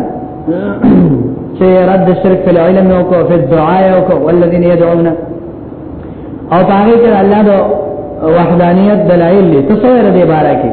چې رد شرک په علم او کو په دعا او کو ولذین يدعون او پاره کې الله دو وحدانیت دلایل ته سوې ردی بارا کې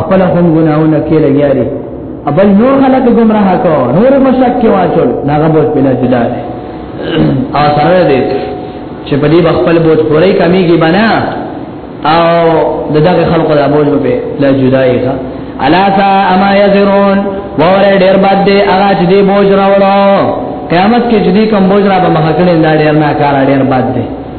خپل هم ګناونه کې لګیا دي ابل نور خلک گمراه کو نور مشک کې واچول دا غبوت بلا جدا دي او سره دې چې په دې خپل بوت پورې کمیږي بنا او دغه خلکو د بوج په لا جدای ښه الا سا اما یذرون وور ډیر بد دي هغه چې دې بوج راوړو قیامت کې چې دې کوم بوج را به مخکړي دا ډیر نه کار ډیر بد دي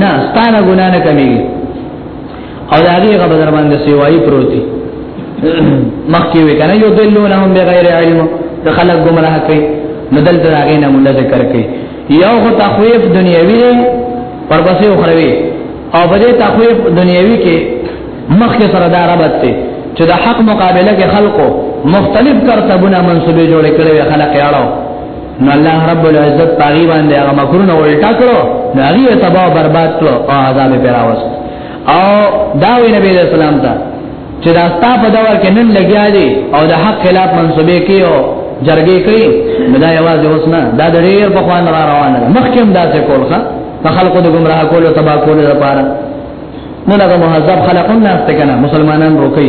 نه ستانه ګنا نه کمیږي او دا هغه غبر باندې سیوای پروتي مخکې وکنه یو دلونهم بغیر علم د خلق گمراه کوي نو دلته هغه نه مولا ذکر کوي یو خو تخویف دنیوي دی پر بسې اخروی او بده تخویف دنیوي کې مخکې سره دا ربط دی چې د حق مقابله کې خلقو مختلف کرتبونه منسوبې جوړې کړې خلک یاړو نو الله رب العزت پاغي باندې هغه مکرونه الټا کړو نو هغه تباہ برباد کړو او عذاب پر راوست او داوی نبی رسول الله ته چې دا ستا په دور کې نن لګیا دي او د حق خلاف منسوبې کیو جرګې کوي مدا یوازې اوس نه دا د ډیر په خوان را روانه مخکې هم دا څه کول ښه په خلکو د گمراه کولو تباہ کولو لپاره نو دا مهذب خلقونه ستکنه مسلمانان روکي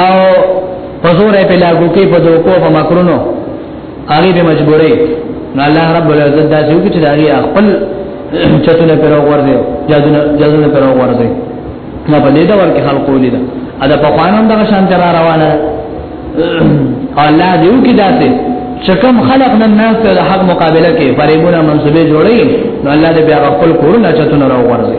او پزور په لاګو کې په دوکو په مکرونو هغه به مجبورې نو الله رب العزت دا چې وکړي دا یې خپل چتونه پر ورځي جادونه جادونه پر ورځي نه په دې دا ورکه خلقو لیدا ادا په خوانم دغه شان تر روانه الله دیو کې داسې چکم خلق نن ناس ته حق مقابله کې فریبونه منسوبې جوړي نو الله دې بیا خپل کورونه چتونه راوړي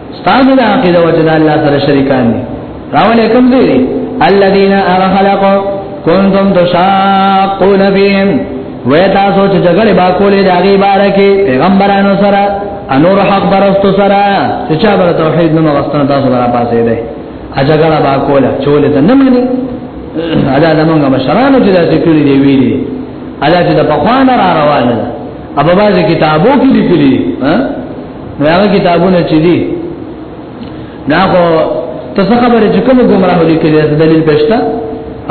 ستاسو د عقیده وجد الله سره شریکان دي راولې کوم دي الذين خلقوا كنتم تشاقون فيهم وې تاسو چې جګړه با کولې د هغه باره کې پیغمبرانو سره انور حق برستو سره چې چا بر توحید نو غستنه تاسو برا پاسې ده اجګړه با کوله چولې ته نه مانی ادا زمونږ مشرانو چې دا ذکر دی ویلي ادا چې د پخوانه را روانه ده ابا باز کتابو کې لیکلي ها نو هغه کتابونه چې دي دا خو تاسو خبرې چې کوم ګمراه لیکل دي دلیل پېښتا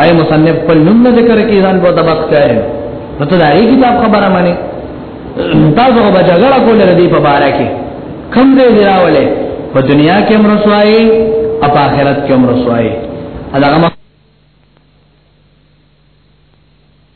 آی مصنف په نوم نه ذکر کې ځان په دبخ کوي نو ته دا یي کتاب خبره مانی تاسو به جګړه کولې دي په بارا کې کم دې دی راولې په دنیا کې هم رسوایي او په آخرت کې هم رسوایي هغه